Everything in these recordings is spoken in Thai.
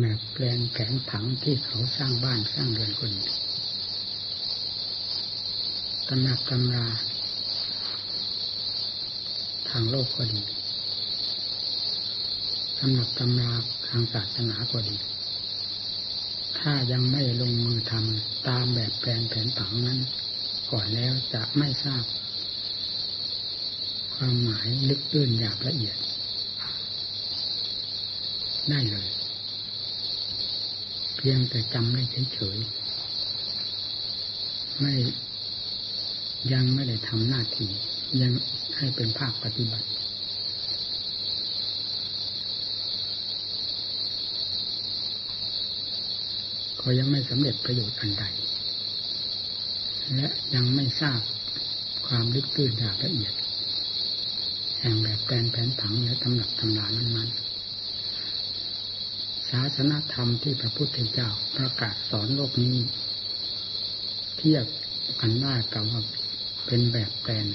แบบแปลงแผนผังที่เขาสร้างบ้านสร้างเรือนคนตำหนักตำราทางโลกก็ดีตำหนักตำราทางศาสนาก็ดี ถ้ายังไม่ลงมือทำตามแบบแปลนแผนผังนั้น ก่อนแล้วจะไม่ทราบ ความหมายลึกตื้นหยาบละเอียดได้เลย พียงแต่จำไม่เฉยๆไม่ยังไม่ได้ทำหน้าที่ยังให้เป็นภาคปฏิบัติ ก็ยังไม่สำเร็จประโยชน์อันใด และยังไม่ทราบความลึกตื้นยากละเอียดแห่งแบบแปลนแผนผังและตำหนักตำรานั้นๆาสนาธรรมที่พระพุทธเจ้าประกาศสอนโลกนี้ เทียบกันได้กับว่าเป็นแบบแปลน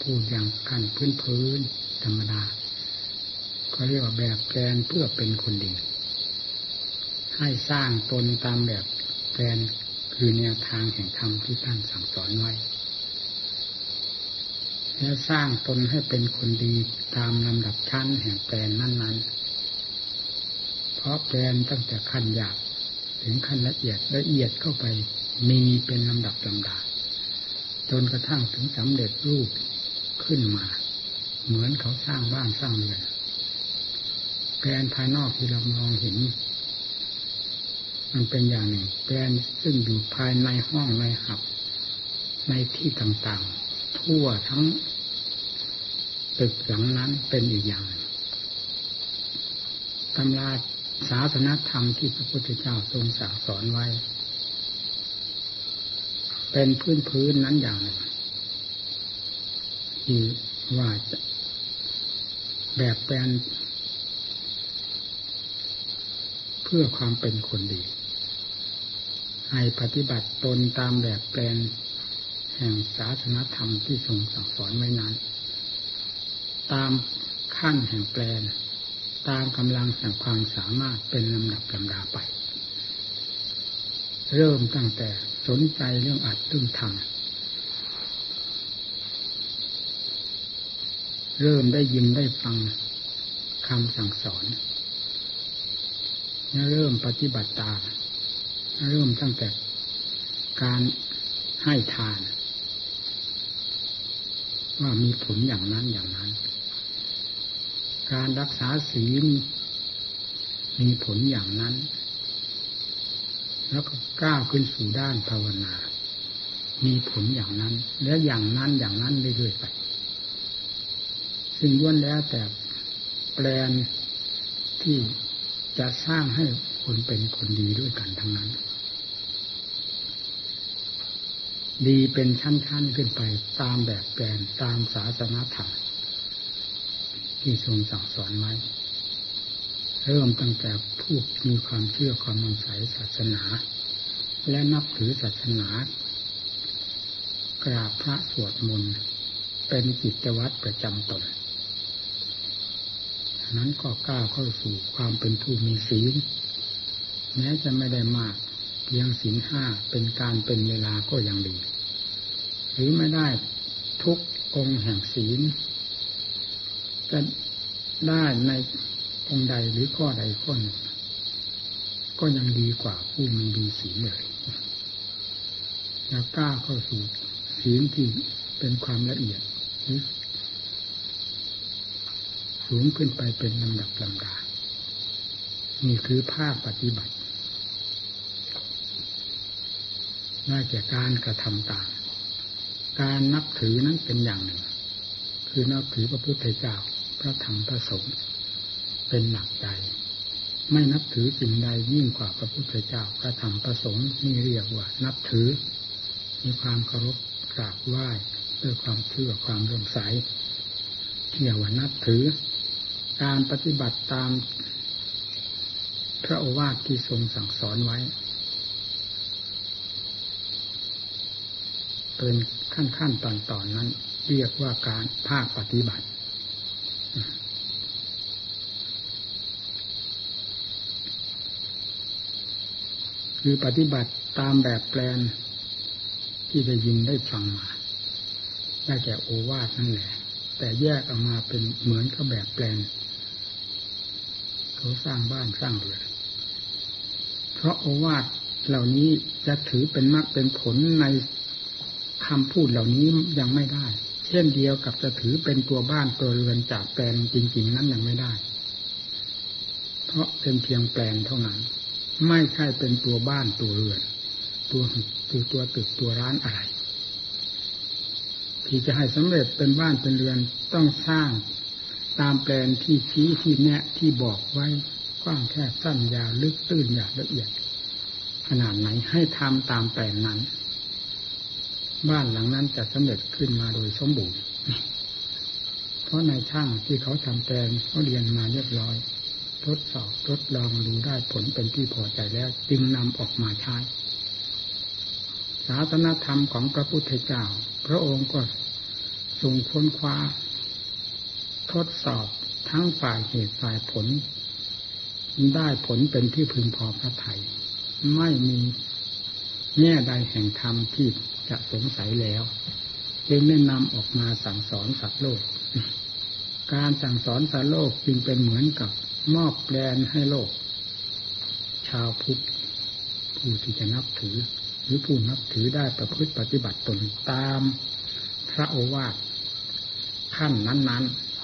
พูดอย่างขั้นพื้นพื้นธรรมดา ก็เรียกว่าแบบแปลนเพื่อเป็นคนดี ให้สร้างตนตามแบบแปลนคือแนวทางแห่งธรรมที่ท่านสั่งสอนไว้ และสร้างตนให้เป็นคนดีตามลำดับชั้นแห่งแปลนนั้น ๆ เพราะแปลนตั้งแต่ขั้นหยาบถึงขั้นละเอียดละเอียดเข้าไปมีเป็นลำดับลำดาจนกระทั่งถึงสำเร็จรูปขึ้นมา เหมือนเขาสร้างบ้านสร้างเรือนแปลนภายนอกที่เรามองเห็น มันเป็นอย่างหนึ่งแปลนซึ่งอยู่ภายในห้องในหับ ในที่ต่างๆ ทั่วทั้ง ตึกหลังนั้นเป็นอีกอย่างตำราศาสนธรรมที่พระพุทธเจ้าทรงสั่งสอนไว้ เป็นพื้นพื้นนั้นอย่างหนึ่งที่ว่าจะแบบแปลนเพื่อความเป็นคนดี ให้ปฏิบัติตนตามแบบแปลนแห่งศาสนธรรมที่ทรงสั่งสอนไว้นั้น ตามขั้นแห่งแปลนตามกำลังแห่งความสามารถเป็นลำดับลำดาไป เริ่มตั้งแต่สนใจเรื่องอัดเรื่องทำเริ่มได้ยินได้ฟังคำสั่งสอนเริ่มปฏิบัติตามเริ่มตั้งแต่การให้ทาน ว่ามีผลอย่างนั้นอย่างนั้น การรักษาศีลมีผลอย่างนั้น แล้วก็ก้าวขึ้นสู่ด้านภาวนา มีผลอย่างนั้น และอย่างนั้นอย่างนั้นเรื่อยๆไป ซึ่งล้วนแล้วแต่แปลนที่จะสร้างให้คนเป็นคนดีด้วยกันทั้งนั้น ดีเป็นชั้นๆขึ้นไปตามแบบแปลนตามศาสนาธรรม ที่ทรงสั่งสอนไว้ เริ่มตั้งแต่ผู้มีความเชื่อความมั่นใจศาสนา และนับถือศาสนากราบพระสวดมนต์เป็นกิจวัตรประจำตน นั้นก็ก้าวเข้าสู่ความเป็นผู้มีศีล แม้จะไม่ได้มากเพียงศีลห้าเป็นการเป็นเวลาก็ยังดี หรือไม่ได้ทุกองค์แห่งศีล จะได้ในองค์ใดหรือข้อใดข้อหนึ่งก็ยังดีกว่าผู้มีดีศีลเลยแล้วกล้าเข้าสู่ศีลที่เป็นความละเอียดสูงขึ้นไปเป็นลำดับลำดา นี่คือภาคปฏิบัติได้แก่การกระทำต่ามการนับถือนั้นเป็นอย่างหนึ่ง คือนับถือพระพุทธเจ้า ระธรรมพระสงฆ์เป็นหนักใจ ไม่นับถือสิ่งใดยิ่งกว่าพระพุทธเจ้าพระธรรมพระสงฆ์นี่เรียกว่า นับถือ มีความเคารพกราบไหว้ด้วยความเชื่อความเรื่มใสเรียกว่านับถือ การปฏิบัติตามพระโอวาทที่ทรงสั่งสอนไว้ เป็นขั้นขั้นตอนตอนนั้น เรียกว่าการภาคปฏิบัติ คือปฏิบัติตามแบบแปลน ที่ได้ยินได้ฟังมาได้แก่โอวาทนั่นแหละ แต่แยกออกมาเป็นเหมือนกับแบบแปลน เขาสร้างบ้านสร้างเรือนเพราะโอวาทเหล่านี้จะถือเป็นมรรคเป็นผลในคำพูดเหล่านี้ยังไม่ได้ เช่นเดียวกับจะถือเป็นตัวบ้านตัวเรือนจากแปลนจริง ๆ นั้นยังไม่ได้ เพราะเป็นเพียงแปลนเท่านั้น ไม่ใช่เป็นตัวบ้านตัวเรือน ตัวตัวตัวตึกตัวร้านอะไร ที่จะให้สำเร็จเป็นบ้านเป็นเรือนต้องสร้างตามแปลนที่ชี้ที่แนะที่บอกไว้กว้างแค่สั้นยาวลึกตื้นหยาบละเอียด ขนาดไหนให้ทำตามแปลนนั้น บ้านหลังนั้นจะสำเร็จขึ้นมาโดยสมบูรณ์เพราะในช่างที่เขาทำแปลนเขาเรียนมาเรียบร้อย ทดสอบทดลองดูได้ผลเป็นที่พอใจแล้ว จึงนำออกมาใช้ศาสนธรรมของพระพุทธเจ้า พระองค์ก็ทรงค้นคว้า ทดสอบทั้งฝ่ายเหตุฝ่ายผล ได้ผลเป็นที่พึงพอพระไทย ไม่มีแง่ใดแห่งธรรมที่จะสงสัยแล้วจึงได้นำออกมาสั่งสอนสัตว์โลก การสั่งสอนสัตว์โลกจึงเป็นเหมือนกับ มอบแปลนให้โลก ชาวพุทธผู้ที่จะนับถือ หรือผู้นับถือได้ประพฤติปฏิบัติตนตามพระโอวาทขั้นนั้น ๆ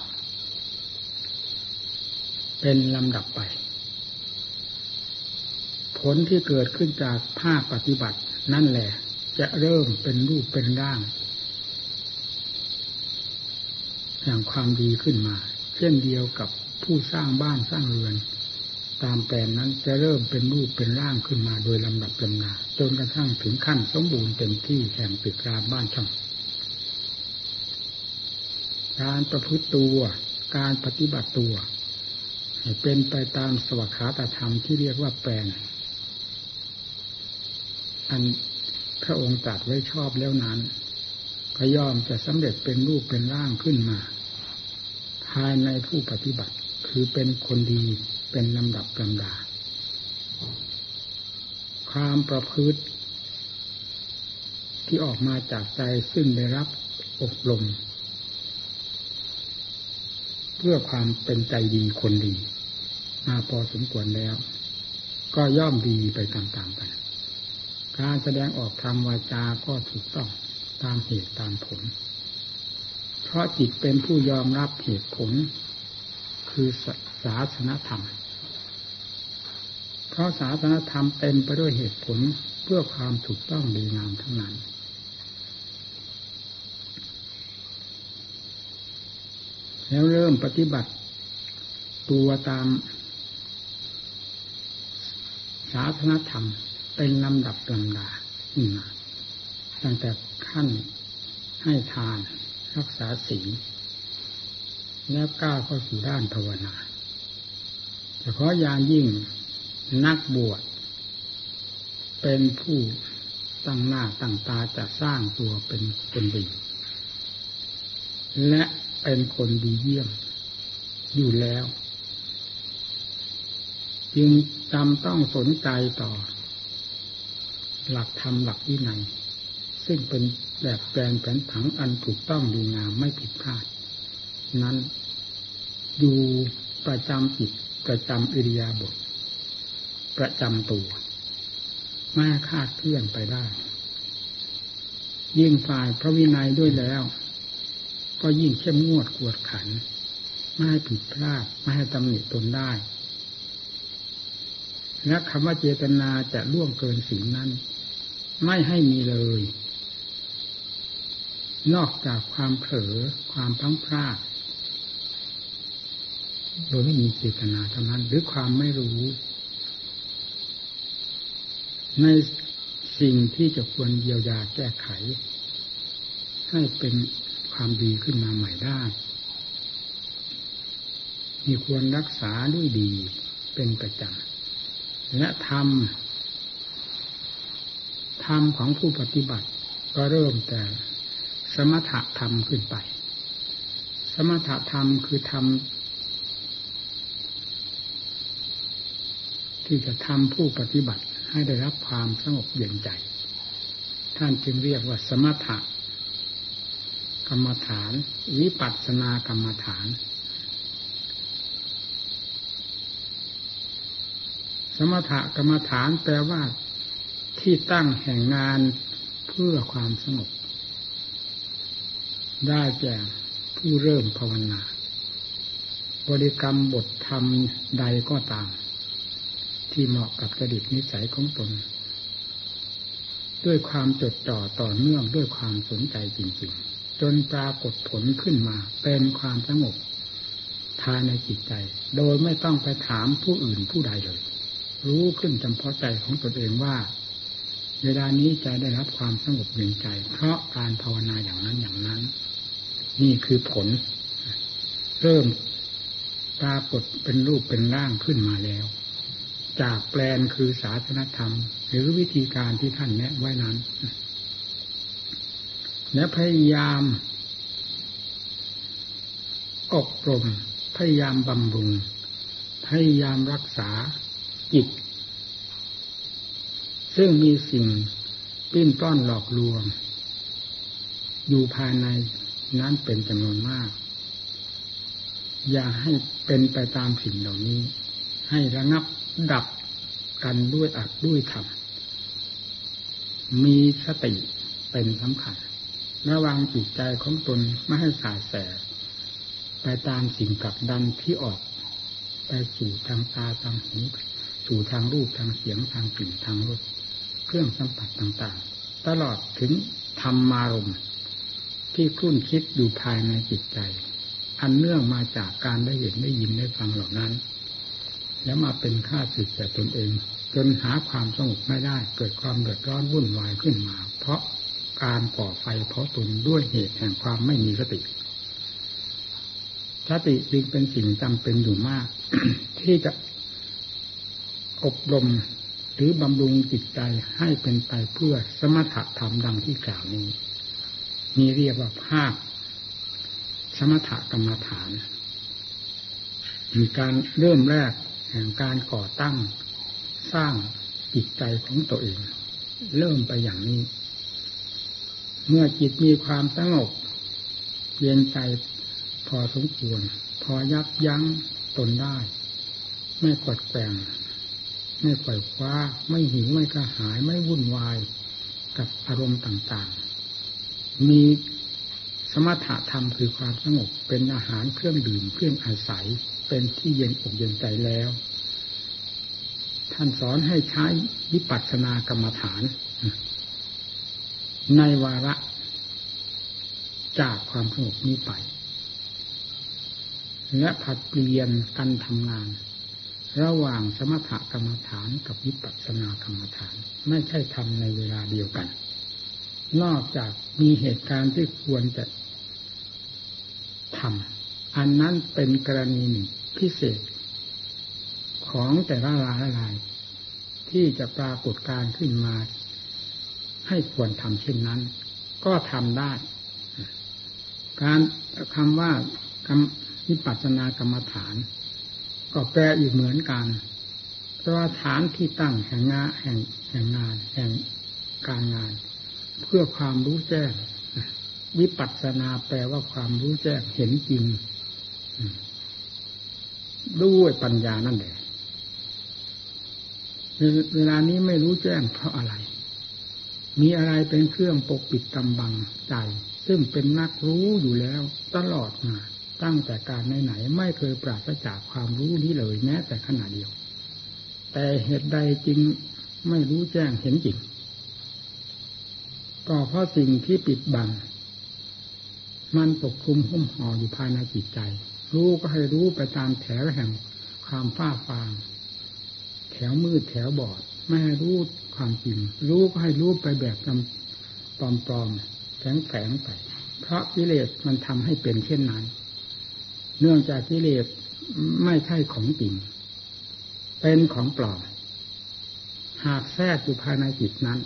เป็นลำดับไป ผลที่เกิดขึ้นจากภาคปฏิบัติ นั่นแหละ จะเริ่มเป็นรูปเป็นร่างอย่างความดีขึ้นมา เช่นเดียวกับ ผู้สร้างบ้านสร้างเรือน ตามแปลนนั้นจะเริ่มเป็นรูปเป็นร่างขึ้นมาโดยลำดับลำนาจนกระทั่งถึงขั้นสมบูรณ์เต็มที่แห่งตึกรามบ้านช่องการประพฤติตัวการปฏิบัติตัวให้เป็นไปตามสวขาตธรรมที่เรียกว่าแปลนอันพระองค์ตรัสไว้ชอบแล้วนั้น ก็ย่อมจะสำเร็จเป็นรูปเป็นร่างขึ้นมา ภายในผู้ปฏิบัติ คือเป็นคนดีเป็นลำดับลำดา ความประพฤติ ที่ออกมาจากใจซึ่งได้รับอบรม เพื่อความเป็นใจดีคนดี มาพอสมควรแล้ว ก็ย่อมดีไปตามๆกัน การแสดงออกทางวาจาก็ถูกต้องตามเหตุตามผล เพราะจิตเป็นผู้ยอมรับเหตุผล คือศาสนธรรม เพราะศาสนธรรมเต็มไปด้วยเหตุผลเพื่อความถูกต้องดีงามทั้งนั้น แล้วเริ่มปฏิบัติตัวตามศาสนธรรมเป็นลำดับลำดาขึ้นมาตั้งแต่ขั้นให้ทานรักษาศีล แล้วก้าวเข้าสู่ด้านภาวนาเฉพาะอย่างยิ่งนักบวชเป็นผู้ตั้งหน้าตั้งตาจะสร้างตัวเป็นคนดี และเป็นคนดีเยี่ยมอยู่แล้ว จึงจำต้องสนใจต่อ หลักธรรมหลักวินัยซึ่งเป็นแบบแปลนแผนผังอันถูกต้องดีงามไม่ผิดพลาด นั้น อยู่ประจำจิตประจำอิริยาบถประจำตัวไม่คาดเคลื่อนไปได้ ยิ่งฝ่ายพระวินัยด้วยแล้ว ก็ยิ่งเข้มงวดกวดขัน ไม่ให้ผิดพลาดไม่ให้ตำหนิตนได้ และคำว่าเจตนาจะล่วงเกินสิ่งนั้น ไม่ให้มีเลย นอกจากความเผลอความพังพลาด โดยไม่มีเจตนาเท่านั้น หรือความไม่รู้ ในสิ่งที่จะควรเยียวยาแก้ไข ให้เป็นความดีขึ้นมาใหม่ได้ มีควรรักษาด้วยดีเป็นประจำและทำธรรมของผู้ปฏิบัติ ก็เริ่มแต่สมถะธรรมขึ้นไป สมถะธรรมคือธรรม ที่จะทำผู้ปฏิบัติให้ได้รับความสงบเย็นใจ ท่านจึงเรียกว่าสมถะกรรมฐาน วิปัสสนากรรมฐาน สมถะกรรมฐานแปลว่าที่ตั้งแห่งงานเพื่อความสงบ ได้แก่ผู้เริ่มภาวนา บริกรรมบทธรรมใดก็ตาม ที่เหมาะกับจริตนิสัยของตน ด้วยความจดจ่อต่อเนื่องด้วยความสนใจจริง ๆ จนปรากฏผลขึ้นมา เป็นความสงบภายในจิตใจ โดยไม่ต้องไปถามผู้อื่นผู้ใดเลย รู้ขึ้นจำเพาะใจของตนเองว่า เวลานี้ใจได้รับความสงบเย็นใจ เพราะการภาวนาอย่างนั้นอย่างนั้น นี่คือผล เริ่มปรากฏเป็นรูปเป็นร่างขึ้นมาแล้ว จากแปลนคือศาสนธรรม หรือวิธีการที่ท่านแนะไว้นั้น และพยายาม อบรม พยายามบำรุง พยายามรักษาจิต ซึ่งมีสิ่งปิ้นต้อนหลอกลวง อยู่ภายในนั้นเป็นจำนวนมาก อย่าให้เป็นไปตามสิ่งเหล่านี้ ให้ระงับ ดับกันด้วยอัดด้วยธรรมมีสติเป็นสำคัญระวังจิตใจของตนไม่ให้สายแส ไปตามสิ่งกับดันที่ออก ไปสู่ทางตาทางหูสู่ทางรูปทางเสียงทางกลิ่นทางรสเครื่องสัมผัสต่างๆ ตลอดถึงธรรมารมณ์ที่คลุ่นคิดอยู่ภายในจิตใจ อันเนื่องมาจากการได้เห็นได้ยินได้ฟังเหล่านั้น แล้วมาเป็นค่าสึกแก่ตนเอง จนหาความสงบไม่ได้ เกิดความเดือดร้อนวุ่นวายขึ้นมา เพราะการก่อไฟเพราะตนด้วยเหตุแห่งความไม่มีสติสติจึงเป็นสิ่งจำเป็นอยู่มาก ที่จะอบรมหรือบำรุงจิตใจให้เป็นไปเพื่อสมถะธรรมดังที่กล่าวนี้มีเรียกว่าภาค สมถะกรรมฐานมีการเริ่มแรก แห่งการก่อตั้งสร้างจิตใจของตัวเอง เริ่มไปอย่างนี้ เมื่อจิตมีความสงบเย็นใจพอสมควร พอยับยั้งตนได้ ไม่กดแกงไม่ปล่อยคว้า ไม่หิวไม่กระหายไม่วุ่นวายกับอารมณ์ต่างๆ มีสมถะธรรมคือความสงบเป็นอาหารเครื่องดื่มเครื่องอาศัย เป็นที่เย็นอกเย็นใจแล้ว ท่านสอนให้ใช้วิปัสสนากรรมฐาน ในวาระ จากความสงบนี้ไป และผัดเปลี่ยนกันทำงาน ระหว่างสมถกรรมฐานกับวิปัสสนากรรมฐาน ไม่ใช่ทำในเวลาเดียวกัน นอกจากมีเหตุการณ์ที่ควรจะทำอันนั้นเป็นกรณีหนึ่ง พิเศษ ของแต่ละรายราย ที่จะปรากฏการขึ้นมา ให้ควรทำเช่นนั้น ก็ทำได้ การคำว่ากรรมวิปัสสนากรรมฐาน ก็แปลอีกเหมือนกัน เพราะว่าฐานที่ตั้งแห่งงานแห่งแห่งงาน แห่งการงาน เพื่อความรู้แจ้งวิปัสสนาแปลว่าความรู้แจ้งเห็นจริง ด้วยปัญญานั่นแหละเวลานี้ไม่รู้แจ้งเพราะอะไร มีอะไรเป็นเครื่องปกปิดกำบังใจ ซึ่งเป็นนักรู้อยู่แล้วตลอดมา ตั้งแต่การไหนๆไม่เคยปราศจากความรู้นี้เลยแม้แต่ขณะเดียว แต่เหตุใดจึงไม่รู้แจ้งเห็นจริงก็เพราะสิ่งที่ปิดบัง มันปกคลุมหุ้มห่ออยู่ภายในจิตใจ รู้ก็ให้รู้ไปตามแถวแห่งความฟ้าฟาง แถวมืดแถวบอด ไม่ให้รู้ความจริงรู้ก็ให้รู้ไปแบบปลอมๆแฝงๆไป เพราะกิเลสมันทำให้เป็นเช่นนั้น เนื่องจากกิเลสไม่ใช่ของจริง เป็นของปลอม หากแทรกอยู่ภายในจิตนั้น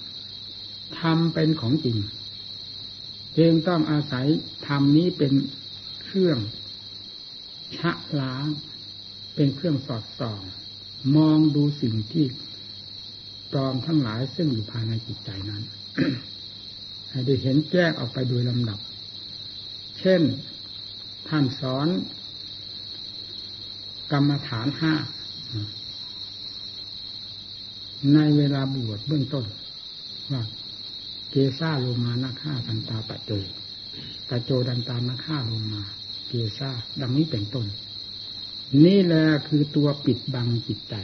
ทำเป็นของจริง จึงต้องอาศัยธรรมนี้เป็นเครื่อง ชะล้าง เป็นเครื่องสอดส่องมองดูสิ่งที่ปลอมทั้งหลายซึ่งอยู่ภายในจิตใจนั้นให้ได้เห็นแจ้งออกไปโดยลำดับ เช่นท่านสอน กรรมฐานห้าในเวลาบวชเบื้องต้น ว่าเกซ่าลมานาฆ่าตันตาปะโจปะโจดันตานาฆ่าลมา ซ่าดังนี้เป็นต้น นี่แหละคือตัวปิดบังจิตใจ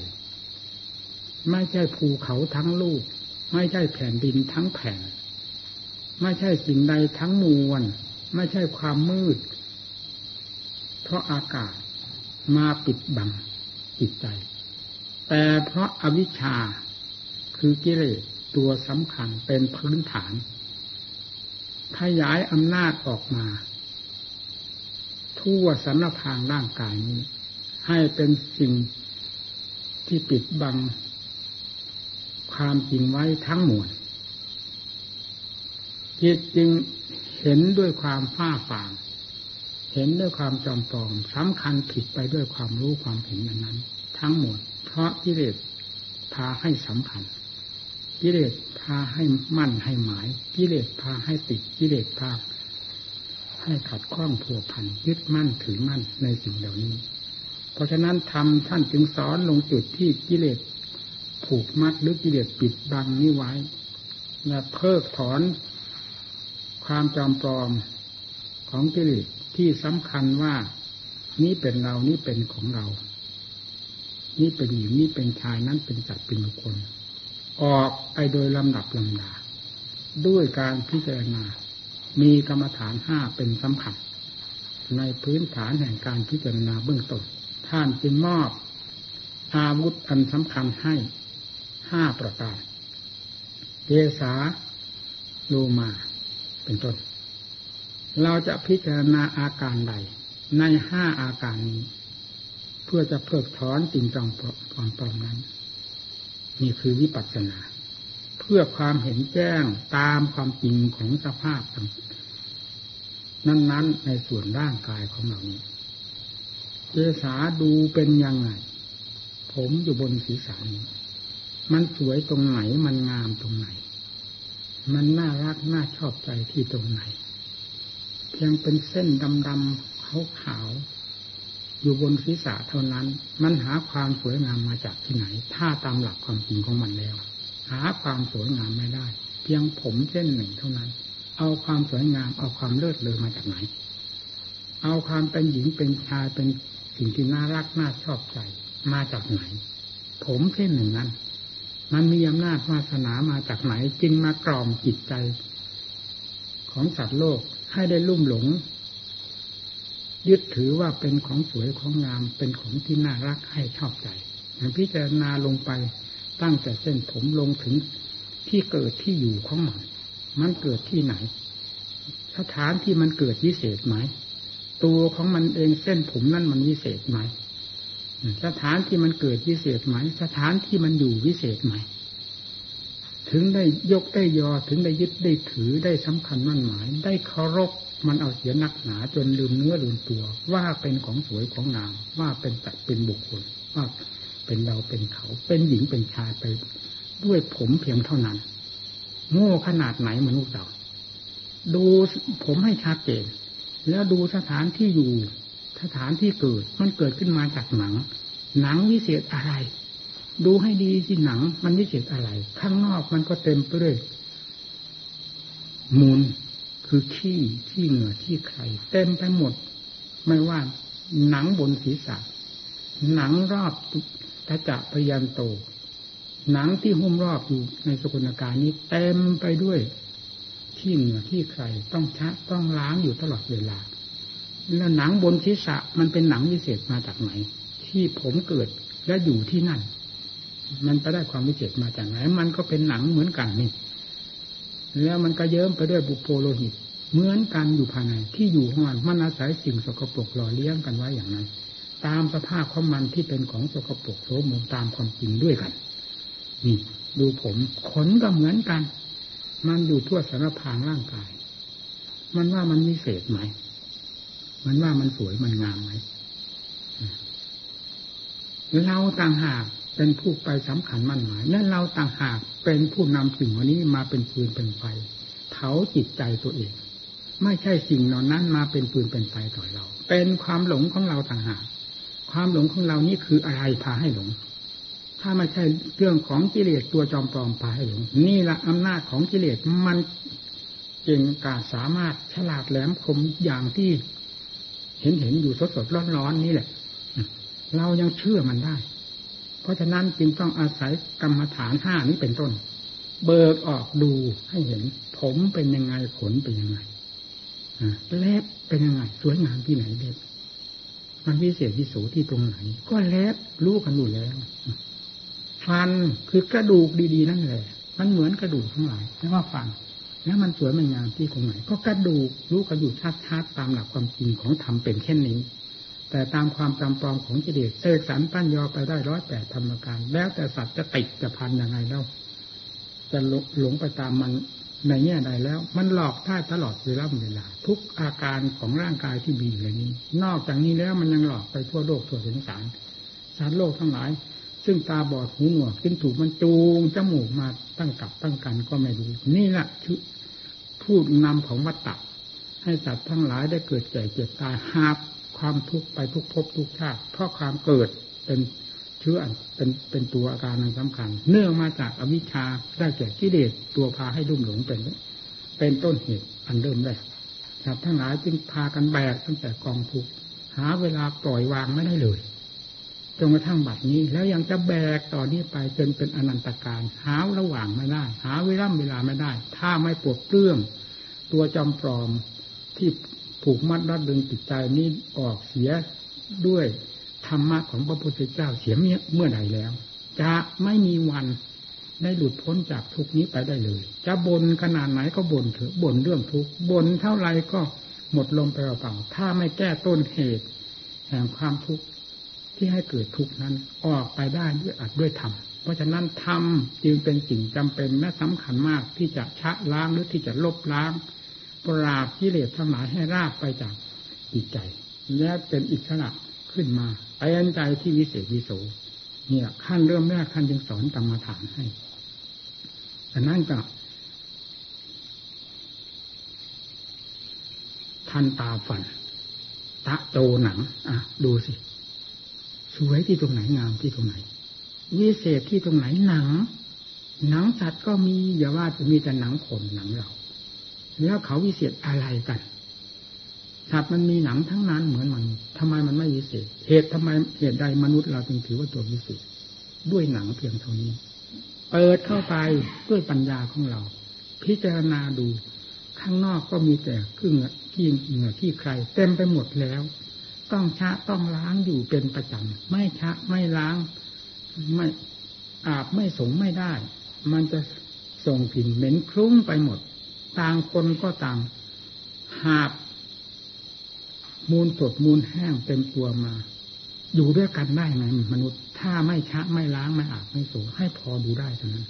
ไม่ใช่ภูเขาทั้งลูก ไม่ใช่แผ่นดินทั้งแผ่น ไม่ใช่สิ่งใดทั้งมวล ไม่ใช่ความมืด เพราะอากาศมาปิดบังจิตใจ แต่เพราะอาวิชชาคือกิเลสตัวสำคัญเป็นพื้นฐาน ขยายอำนาจออกมา ทั่วสรรพางร่างกายนี้ ให้เป็นสิ่งที่ปิดบัง ความจริงไว้ทั้งหมดจิตจึงเห็นด้วยความฝ้าฟางเห็นด้วยความจอมปลอมสำคัญผิดไปด้วยความรู้ความเห็นนั้น ทั้งหมด เพราะกิเลสพาให้สำคัญกิเลสพาให้มั่นให้หมายกิเลสพาให้ติดกิเลสพา ให้ขัดข้องผัวพันยึดมั่นถือมั่นในสิ่งเหล่านี้ เพราะฉะนั้นทำท่านจึงสอนลงจุดที่กิเลสผูกมัดหรือกิเลสปิดบังนี้ไว้และเพิกถอนความจอมปลอมของกิเลสที่สำคัญว่านี้เป็นเรานี้เป็นของเรา นี่เป็นหญิงนี่เป็นชายนั้นเป็นจัดเป็นบุคคล ออกไปโดยลำดับลำดาด้วยการพิจารณา มีกรรมฐานห้าเป็นสำคัญ ในพื้นฐานแห่งการพิจารณาเบื้องต้นท่านจึงมอบ อาวุธอันสำคัญให้ห้าประการเกษาโลมาเป็นต้น เราจะพิจารณาอาการใด ในห้าอาการนี้ เพื่อจะเพิกถอนสิ่งจองปลอมปลอมนั้น นี่คือวิปัสสนา เพื่อความเห็นแจ้งตามความจริงของสภาพนั้น ๆ ในส่วนร่างกายของเรานี้เจสาดูเป็นยังไง ผมอยู่บนศีรษะนี้มันสวยตรงไหนมันงามตรงไหน มันน่ารักน่าชอบใจที่ตรงไหน เพียงเป็นเส้นดำๆขาวๆอยู่บนศีรษะเท่านั้น มันหาความสวยงามมาจากที่ไหน ถ้าตามหลักความจริงของมันแล้ว หาความสวยงามไม่ได้ เพียงผมเส้นหนึ่งเท่านั้น เอาความสวยงามเอาความเลิศเลอมาจากไหน เอาความเป็นหญิงเป็นชายเป็นสิ่งที่น่ารักน่าชอบใจมาจากไหน ผมเส้นหนึ่งนั้น มันมีอำนาจวาสนามาจากไหนจึงมากล่อมจิตใจ ของสัตว์โลกให้ได้ลุ่มหลง ยึดถือว่าเป็นของสวยของงามเป็นของที่น่ารักให้ชอบใจพิจารณาลงไป ตั้งแต่เส้นผมลงถึงที่เกิดที่อยู่ของมัน มันเกิดที่ไหน สถานที่มันเกิดวิเศษไหม ตัวของมันเองเส้นผมนั่นมันวิเศษไหม สถานที่มันเกิดวิเศษไหม สถานที่มันอยู่วิเศษไหม ถึงได้ยกได้ยอถึงได้ยึดได้ถือได้สำคัญมั่นหมาย ได้เคารพมันเอาเสียนักหนาจนลืมเนื้อลืมตัว ว่าเป็นของสวยของงามว่าเป็นแต่เป็นบุคคลว่า เป็นเราเป็นเขา เป็นหญิงเป็นชายไป ด้วยผมเพียงเท่านั้น โง่ขนาดไหนมนุษย์เราดูผมให้ชัดเจนแล้วดูสถานที่อยู่ สถานที่เกิด มันเกิดขึ้นมาจากหนัง หนังวิเศษอะไร ดูให้ดีที่หนัง มันวิเศษอะไร ข้างนอกมันก็เต็มไปด้วยมูลคือขี้ขี้เหงื่อขี้ไข่เต็มไปหมด ไม่ว่าหนังบนศีรษะ หนังรอบ ตะจะพยันโต หนังที่หุ้มรอบอยู่ในสกุลการนี้เต็มไปด้วยขี้เหงื่อขี้ไข่ต้องชะต้องล้างอยู่ตลอดเวลา แล้วหนังบนศีรษะมันเป็นหนังวิเศษมาจากไหน ที่ผมเกิดและอยู่ที่นั่น มันไปได้ความวิจิตมาจากไหน มันก็เป็นหนังเหมือนกันนี่ แล้วมันก็เยิ้มไปด้วยบุโพโลหิต เหมือนกันอยู่ภายในที่อยู่ของมันมันอาศัยสิ่งสกปรกหล่อเลี้ยงกันไว้อย่างนั้น ตามสภาพของมันที่เป็นของสกปรกโสมมตามความจริงด้วยกัน นี่ ดูผมขนก็เหมือนกัน มันอยู่ทั่วสารพางร่างกาย มันว่ามันวิเศษไหม มันว่ามันสวยมันงามไหมเราต่างหากเป็นผู้ไปสำคัญมั่นหมายและเราต่างหากเป็นผู้นำสิ่งเหล่านี้มาเป็นปืนเป็นไฟเผาจิตใจตัวเอง ไม่ใช่สิ่งเหล่านั้นมาเป็นปืนเป็นไฟต่อเรา เป็นความหลงของเราต่างหาก ความหลงของเรานี่คืออะไรพาให้หลง ถ้าไม่ใช่เรื่องของกิเลสตัวจอมปลอมพาให้หลง นี่ละอำนาจของกิเลสมันเก่งกาสามารถฉลาดแหลมคมอย่างที่เห็นเห็นอยู่สดสดร้อนร้อนนี่แหละ เรายังเชื่อมันได้ เพราะฉะนั้นจึงต้องอาศัยกรรมฐานห้านี้เป็นต้น เบิกออกดูให้เห็น ผมเป็นยังไงขนเป็นยังไงเล็บเป็นยังไง สวยงามที่ไหนเล็บ มันวิเศษวิสูที่ตรงไหน ก็เล็บรู้กันอยู่แล้ว ฟันคือกระดูกดี ๆ นั่นแหละ มันเหมือนกระดูกทั้งหลายไม่ว่าฟัน แล้วมันสวยมันงามที่ตรงไหน ก็กระดูกรู้กันอยู่ชัดๆตามหลักความจริงของธรรมเป็นเช่นนี้ แต่ตามความจำปองของจิเลสเสกสรรปั้นยอไปได้ร้อยแปดธรรมการ แล้วแต่สัตว์จะติดจะพันยังไงแล้วจะหลงไปตามมัน ในแง่ใดแล้ว มันหลอกได้ตลอดเวลาเวลา ทุกอาการของร่างกายที่มีอยู่ในนี้ นอกจากนี้แล้วมันยังหลอกไปทั่วโลกทั่วสงสารสารโลกทั้งหลาย ซึ่งตาบอดหูหนวกขึ้นถูกมันจูงจมูกมาตั้งกับตั้งกันก็ไม่รู้นี่แหละชื่อพูดนำของวัตตะให้สัตว์ทั้งหลายได้เกิดแก่เจ็บตายหาบความทุกข์ไปทุกภพทุกชาติเพราะความเกิดเป็น เชื้อเป็นเป็นตัวอาการนั้นสำคัญ เนื่องมาจากอวิชชาได้แก่กิเลสตัวพาให้ลุ่มหลงเป็น เป็นต้นเหตุอันเดิมแรกสัตว์ทั้งหลายจึงพากันแบกตั้งแต่กองทุกหาเวลาปล่อยวางไม่ได้เลยจนกระทั่งบัดนี้ แล้วยังจะแบกต่อนนี้ไปจนเป็นอนันตการหาระหว่างไม่ได้ หาเวลาเวลาไม่ได้ ถ้าไม่ปลดเปลื้อง ตัวจอมปลอมที่ผูกมัดรัดดึงจิตใจนี้ออกเสียด้วย ธรรมะของพระพุทธเจ้าเสียเมื่อใดแล้ว จะไม่มีวันได้หลุดพ้นจากทุกนี้ไปได้เลย จะบนขนาดไหนก็บนเถอะบนเรื่องทุกบนเท่าไรก็หมดลงไปเปล่าถ้าไม่แก้ต้นเหตุแห่งความทุกข์ที่ให้เกิดทุกข์นั้นออกไปได้ด้วยอัดด้วยธรรมเพราะฉะนั้นธรรมจึงเป็นสิ่งจำเป็นและสำคัญมากที่จะชะล้างหรือที่จะลบล้าง ปราบกิเลสทั้งหลายให้ราบไปจากจิตใจ และเป็นอิสระ ขึ้นมาไปอันใจที่วิเศษวิโสเนี่ยขั้นเริ่มแรกขั้นจึงสอนกรรมฐานให้แต่นั่นก็ท่านตาฝัน ตะโจหนัง อะ ดูสิ สวยที่ตรงไหนงามที่ตรงไหน วิเศษที่ตรงไหนหนัง หนังสัตว์ก็มีอย่าว่าจะมีแต่หนังคนหนังเรา แล้วเขาวิเศษอะไรกัน สัตว์มันมีหนังทั้งนั้นเหมือนมันทำไมมันไม่วิเศษ เหตุทำไมเหตุใดมนุษย์เราจึงถือว่าตัววิเศษ ด้วยหนังเพียงเท่านี้ เปิดเข้าไปด้วยปัญญาของเรา พิจารณาดู ข้างนอกก็มีแต่เครื่องขี้เหงื่อขี้ใคร เต็มไปหมดแล้ว ต้องชะต้องล้างอยู่เป็นประจำไม่ชะไม่ล้างไม่อาบไม่สงไม่ได้ มันจะส่งกลิ่นเหม็นคลุ้งไปหมด ต่างคนก็ต่าง หาบ มูลสดมูลแห้งเต็มตัวมา อยู่ด้วยกันได้ไหมมนุษย์ ถ้าไม่ชะไม่ล้างไม่อาบไม่สูให้พอดูได้เท่านั้น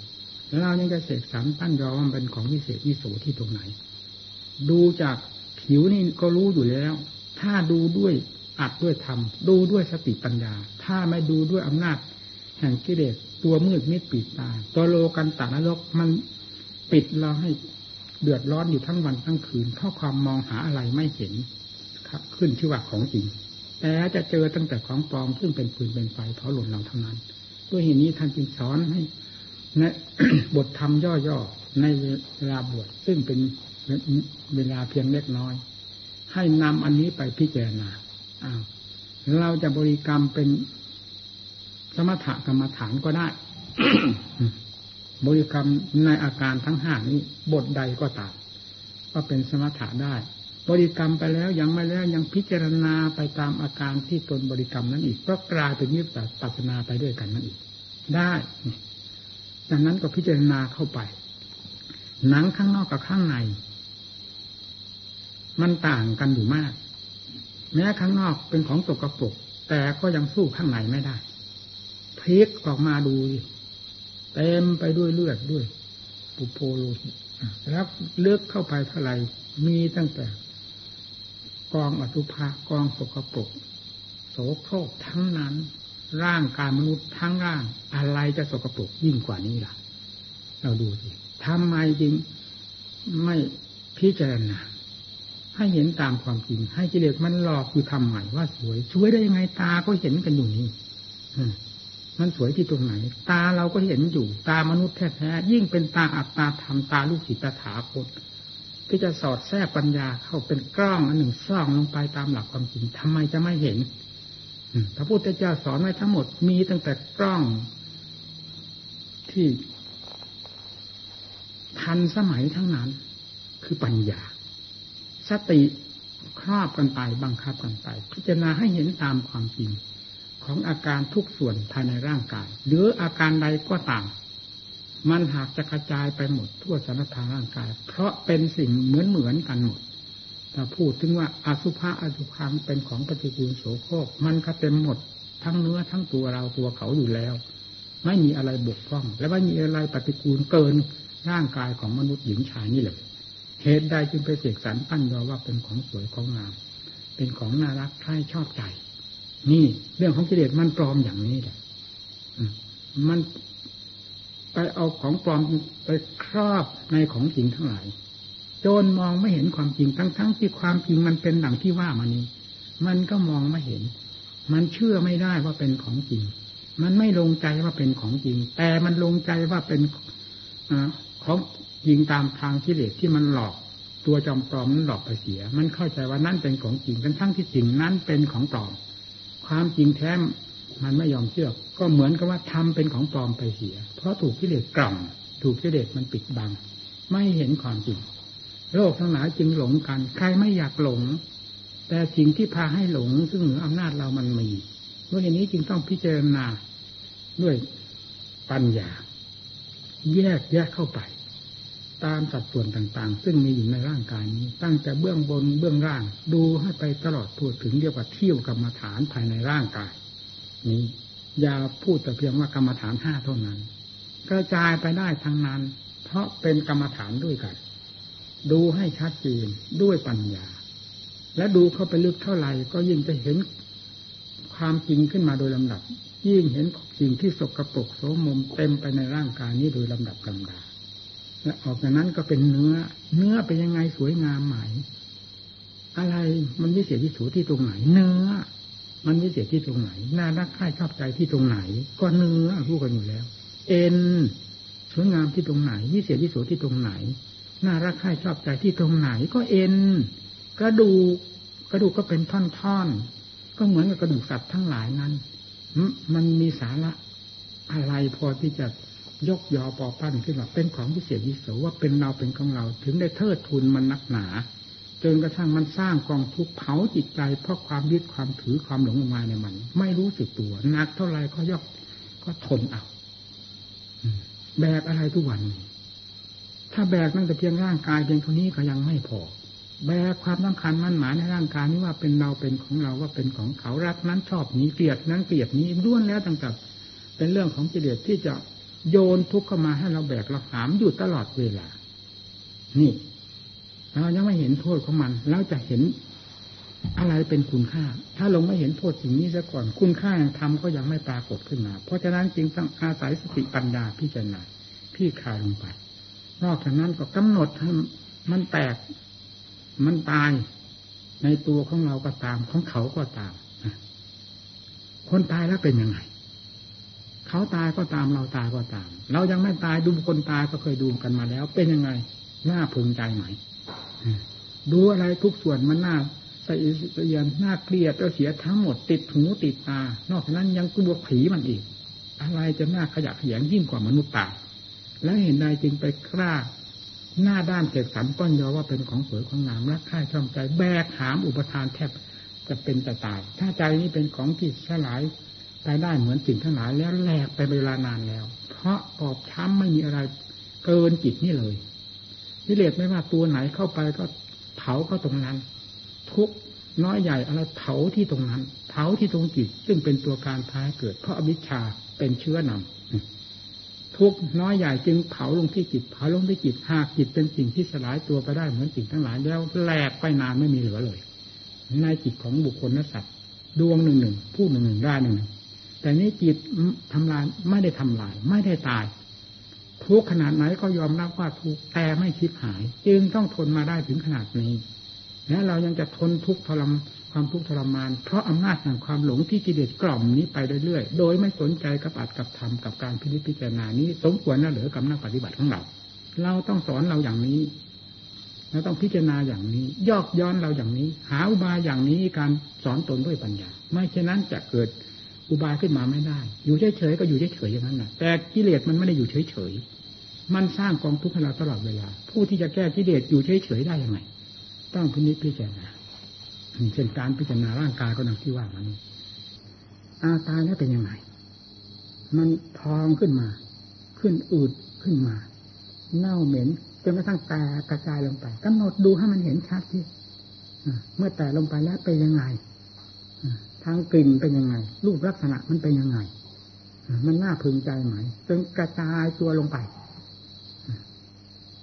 แล้วเรายังจะเสกสรรปั้นยอมเป็นของวิเศษวิโสที่ตรงไหน ดูจากผิวนี่ก็รู้อยู่แล้ว ถ้าดูด้วยอัดด้วยธรรมดูด้วยสติปัญญา ถ้าไม่ดูด้วยอำนาจ แห่งกิเลสตัวมืดมิดปิดตาตัวโลกันตานรกมันปิดเราให้เดือดร้อนอยู่ทั้งวันทั้งคืนเพราะความมองหาอะไรไม่เห็น ขึ้นชื่อว่าของจริง แต่จะเจอตั้งแต่ของปลอมซึ่งเป็นปืนเป็นไฟเผาหล่นเราทั้งนั้น ด้วยเหตุนี้ท่านจึงสอนให้ในบทธรรมย่อๆในเวลาบวชซึ่งเป็นเวลาเพียงเล็กน้อย ให้นำอันนี้ไปพิจารณาอ้าวเราจะบริกรรมเป็นสมถกรรมฐานก็ได้ บริกรรมในอาการทั้งห้านี้ บทใดก็ตามก็เป็นสมถะได้ บริกรรมไปแล้วยังไม่แล้วยังพิจารณาไปตามอาการที่ตนบริกรรมนั้นอีกก็กลายเป็นยิบแต่ปัจนาไปด้วยกันนั่นอีก ได้ดังนั้นก็พิจารณาเข้าไป หนังข้างนอกกับข้างใน มันต่างกันอยู่มาก แม้ข้างนอกเป็นของสกปรกแต่ก็ยังสู้ข้างในไม่ได้พลิกออกมาดูเต็มไปด้วยเลือดด้วย ปุโพโลแล้วเลือกเข้าไปเท่าไหร่มีตั้งแต่ กองอสุภะกองสกปรกโสโครกทั้งนั้น ร่างกายมนุษย์ทั้งร่าง อะไรจะสกปรกยิ่งกว่านี้ล่ะ เราดูสิทำไมจริงไม่พิจารณาให้เห็นตามความจริง ให้กิเลสมันหลอกคือทำใหม่ว่าสวยสวยได้ยังไงตาก็เห็นกันอยู่นี่มันสวยที่ตรงไหน ตาเราก็เห็นอยู่ ตามนุษย์แท้ๆยิ่งเป็นตาอัตตาธรรมตาลูกศิษย์ตาถาคต ที่จะสอดแทรกปัญญาเข้าเป็นกล้องอันหนึ่งซ่องลงไปตามหลักความจริงทำไมจะไม่เห็นพระพุทธเจ้าสอนไว้ทั้งหมดมีตั้งแต่กล้อง ที่ทันสมัยทั้งนั้น คือปัญญา สติครอบกันไปบังคับกันไป พิจารณาให้เห็นตามความจริง ของอาการทุกส่วนภายในร่างกาย หรืออาการใดก็ตาม มันหากจะกระจายไปหมดทั่วสารพางร่างกาย เพราะเป็นสิ่งเหมือนเหมือนกันหมดถ้าพูดถึงว่าอาสุภะอสุพังเป็นของปฏิกูลโสโครกมันก็เต็มหมด ทั้งเนื้อทั้งตัวเราตัวเขาอยู่แล้ว ไม่มีอะไรบกพร่อง และไม่มีอะไรปฏิกูลเกินร่างกายของมนุษย์หญิงชายนี่เลยเหตุใดจึงไปเสกสรรปั้นยอว่าเป็นของสวยของงาม เป็นของน่ารักใคร่ชอบใจ นี่เรื่องของกิเลสมันปลอมอย่างนี้แหละมัน ไปเอาของปลอมไปครอบในของจริงทั้งหลายจนมองไม่เห็นความจริงทั้งๆทที่ความจริงมันเป็นดังที่ว่ามานี้ มันก็มองไม่เห็น มันเชื่อไม่ได้ว่าเป็นของจริง มันไม่ลงใจว่าเป็นของจริง แต่มันลงใจว่าเป็นอของจริงตามทางที่เลสที่มันหลอกตัวจอมปลอมนั้นหลอกไปเสีย มันเข้าใจว่านั่นเป็นของจริงทั้งที่จริงนั้นเป็นของปลอม ความจริงแท้ มันไม่ยอมเชื่อ ก็เหมือนกับว่าทำเป็นของปลอมไปเสีย เพราะถูกกิเลสกล่อมถูกกิเลสมันปิดบัง ไม่เห็นความจริง โลกทั้งหลายจึงหลงกัน ใครไม่อยากหลง แต่สิ่งที่พาให้หลง ซึ่งเหนืออำนาจเรามันมีด้วยเหตุนี้จึงต้องพิจารณาด้วยปัญญา แยกแยกเข้าไป ตามสัดส่วนต่างๆ ซึ่งมีอยู่ในร่างกายนี้ ตั้งแต่เบื้องบนเบื้องล่าง ดูให้ไปตลอดทั่วถึงเรียกว่าเที่ยวกรรมฐานภายในร่างกาย นี้อย่าพูดแต่เพียงว่ากรรมฐานห้าเท่านั้น กระจายไปได้ทั้งนั้น เพราะเป็นกรรมฐานด้วยกัน ดูให้ชัดเจนด้วยปัญญา และดูเข้าไปลึกเท่าไหร่ก็ยิ่งจะเห็นความจริงขึ้นมาโดยลำดับ ยิ่งเห็นสิ่งที่สกรปรกโสมมเต็มไปในร่างกายนี้โดยลำดับลำดาและออกจากนั้นก็เป็นเนื้อ เนื้อเป็นยังไงสวยงามไหมอะไรมันวิเศษที่สูที่ตรงไหนเนื้อ มันวิเศษที่ตรงไหน น่ารักใคร่ชอบใจที่ตรงไหน ก็เนื้อรู้กันอยู่แล้ว เอ็นสวยงามที่ตรงไหน วิเศษวิโสที่ตรงไหน น่ารักใคร่ชอบใจที่ตรงไหน ก็เอ็นกระดูกกระดูกก็เป็นท่อนๆ ก็เหมือนกับกระดูกสัตว์ทั้งหลายนั้น มันมีสาระอะไรพอที่จะยกยอปอปั้นขึ้นมาเป็นของพิเศษวิโสว่าเป็นเราเป็นของเรา ถึงได้เทิดทุนมันนักหนา จนกระทั่งมันสร้างกองทุกข์เผาจิตใจ เพราะความยึดความถือความหลงมาในมัน ไม่รู้สึกตัวหนักเท่าไรก็ยกก็ทนเอาแบกอะไรทุกวัน ถ้าแบกนั่งแต่เพียงร่างกายเพียงเท่านี้ก็ยังไม่พอ แบกความต้องการมั่นหมายในร่างกายนี้ว่าเป็นเราเป็นของเราว่าเป็นของเขารักนั้นชอบนี้เกลียดนั้นเกลียดนี้ล้วนแล้วต่างๆเป็นเรื่องของกิเลสที่จะโยนทุกข์เข้ามาให้เราแบกเราหามอยู่ตลอดเวลา นี่ เรายังไม่เห็นโทษของมัน แล้วจะเห็นอะไรเป็นคุณค่า ถ้าลงไม่เห็นโทษสิ่งนี้ซะก่อน คุณค่าอย่างธรรมก็ยังไม่ปรากฏขึ้นมา เพราะฉะนั้นจึงต้องอาศัยสติปัญญาพิจารณาพี่คายลงไป นอกจากนั้นก็กำหนดให้มันแตก มันตายในตัวของเราก็ตามของเขาก็ตามคนตายแล้วเป็นยังไง เขาตายก็ตามเราตายก็ตาม เรายังไม่ตายดูคนตายก็เคยดูกันมาแล้ว เป็นยังไง น่าพึงใจไหม ดูอะไรทุกส่วนมันน่าสะอิสะเอียนน่าเกลียดก็เสียทั้งหมดติดหูติดตา นอกจากนั้นยังกลัวผีมันอีก อะไรจะน่าขยะแขยงยิ่งกว่ามนุษย์ตาแล้วเห็นใดจึงไปกล้า หน้าด้านเสกสรรป้อนยอว่าเป็นของสวยของงามรักค่ายชอบใจแบกหามอุปทานแทบจะเป็นจะตาย ถ้าใจนี้เป็นของที่สลายไปได้เหมือนสิ่งทั้งหลายแล้วแหลกไปเวลานานแล้ว เพราะอบช้ำไม่มีอะไรเกินจิตนี่เลย กิเลสไม่ว่าตัวไหนเข้าไปก็เผาก็ตรงนั้น ทุกน้อยใหญ่อะไรเผาที่ตรงนั้น เผาที่ตรงจิต ซึ่งเป็นตัวการพายเกิด เพราะอวิชชาเป็นเชื้อนำทุกน้อยใหญ่จึงเผาลงที่จิต เผาลงที่จิตหากจิตเป็นสิ่งที่สลายตัวไปได้เหมือนสิ่งทั้งหลายแล้วแหลกไปนานไม่มีเหลือเลยในจิตของบุคคลนัสัตว์ดวงหนึ่งหนึ่งผู้หนึ่งหนึ่งได้หนึ่งแต่นี้จิตทำลายไม่ได้ทำลาย ไม่ได้ตาย ทุกขนาดไหนก็ยอมรับว่าทุกแต่ไม่คิดหาย จึงต้องทนมาได้ถึงขนาดนี้และเรายังจะทนทุกทรมความทุกข์ทรมาน เพราะอำนาจแห่งความหลงที่กิเลสกล่อมนี้ไปเรื่อยๆโดยไม่สนใจกับอัดกับทำกับการพิจิตพิจารณานี้ สมควรนะเหลือกับนักปฏิบัติของเรา เราต้องสอนเราอย่างนี้เราต้องพิจารณาอย่างนี้ ยอกย้อนเราอย่างนี้ หาอุบายอย่างนี้การสอนตนด้วยปัญญา ไม่เช่นนั้นจะเกิด อุบายขึ้นมาไม่ได้ อยู่เฉยๆก็อยู่เฉยๆอย่างนั้นนะแต่กิเลสมันไม่ได้อยู่เฉยๆมันสร้างกองทุกข์ให้เราตลอดเวลา ผู้ที่จะแก้กิเลสอยู่เฉยๆได้ยังไงต้องพินิจพิจารณาเช่นการพิจารณาร่างกายก็ดังที่ว่ามันอาตายแล้วเป็นยังไง มันพองขึ้นมา ขึ้นอืดขึ้นมา เน่าเหม็นจนกระทั่งแตกกระจายลงไปกำหนดดูให้มันเห็นชัดที่เมื่อแตกลงไปแล้วเป็นยังไง ทางกลิ่นเป็นยังไง รูปลักษณะมันเป็นยังไง มันน่าพึงใจไหมจนกระจายตัวลงไป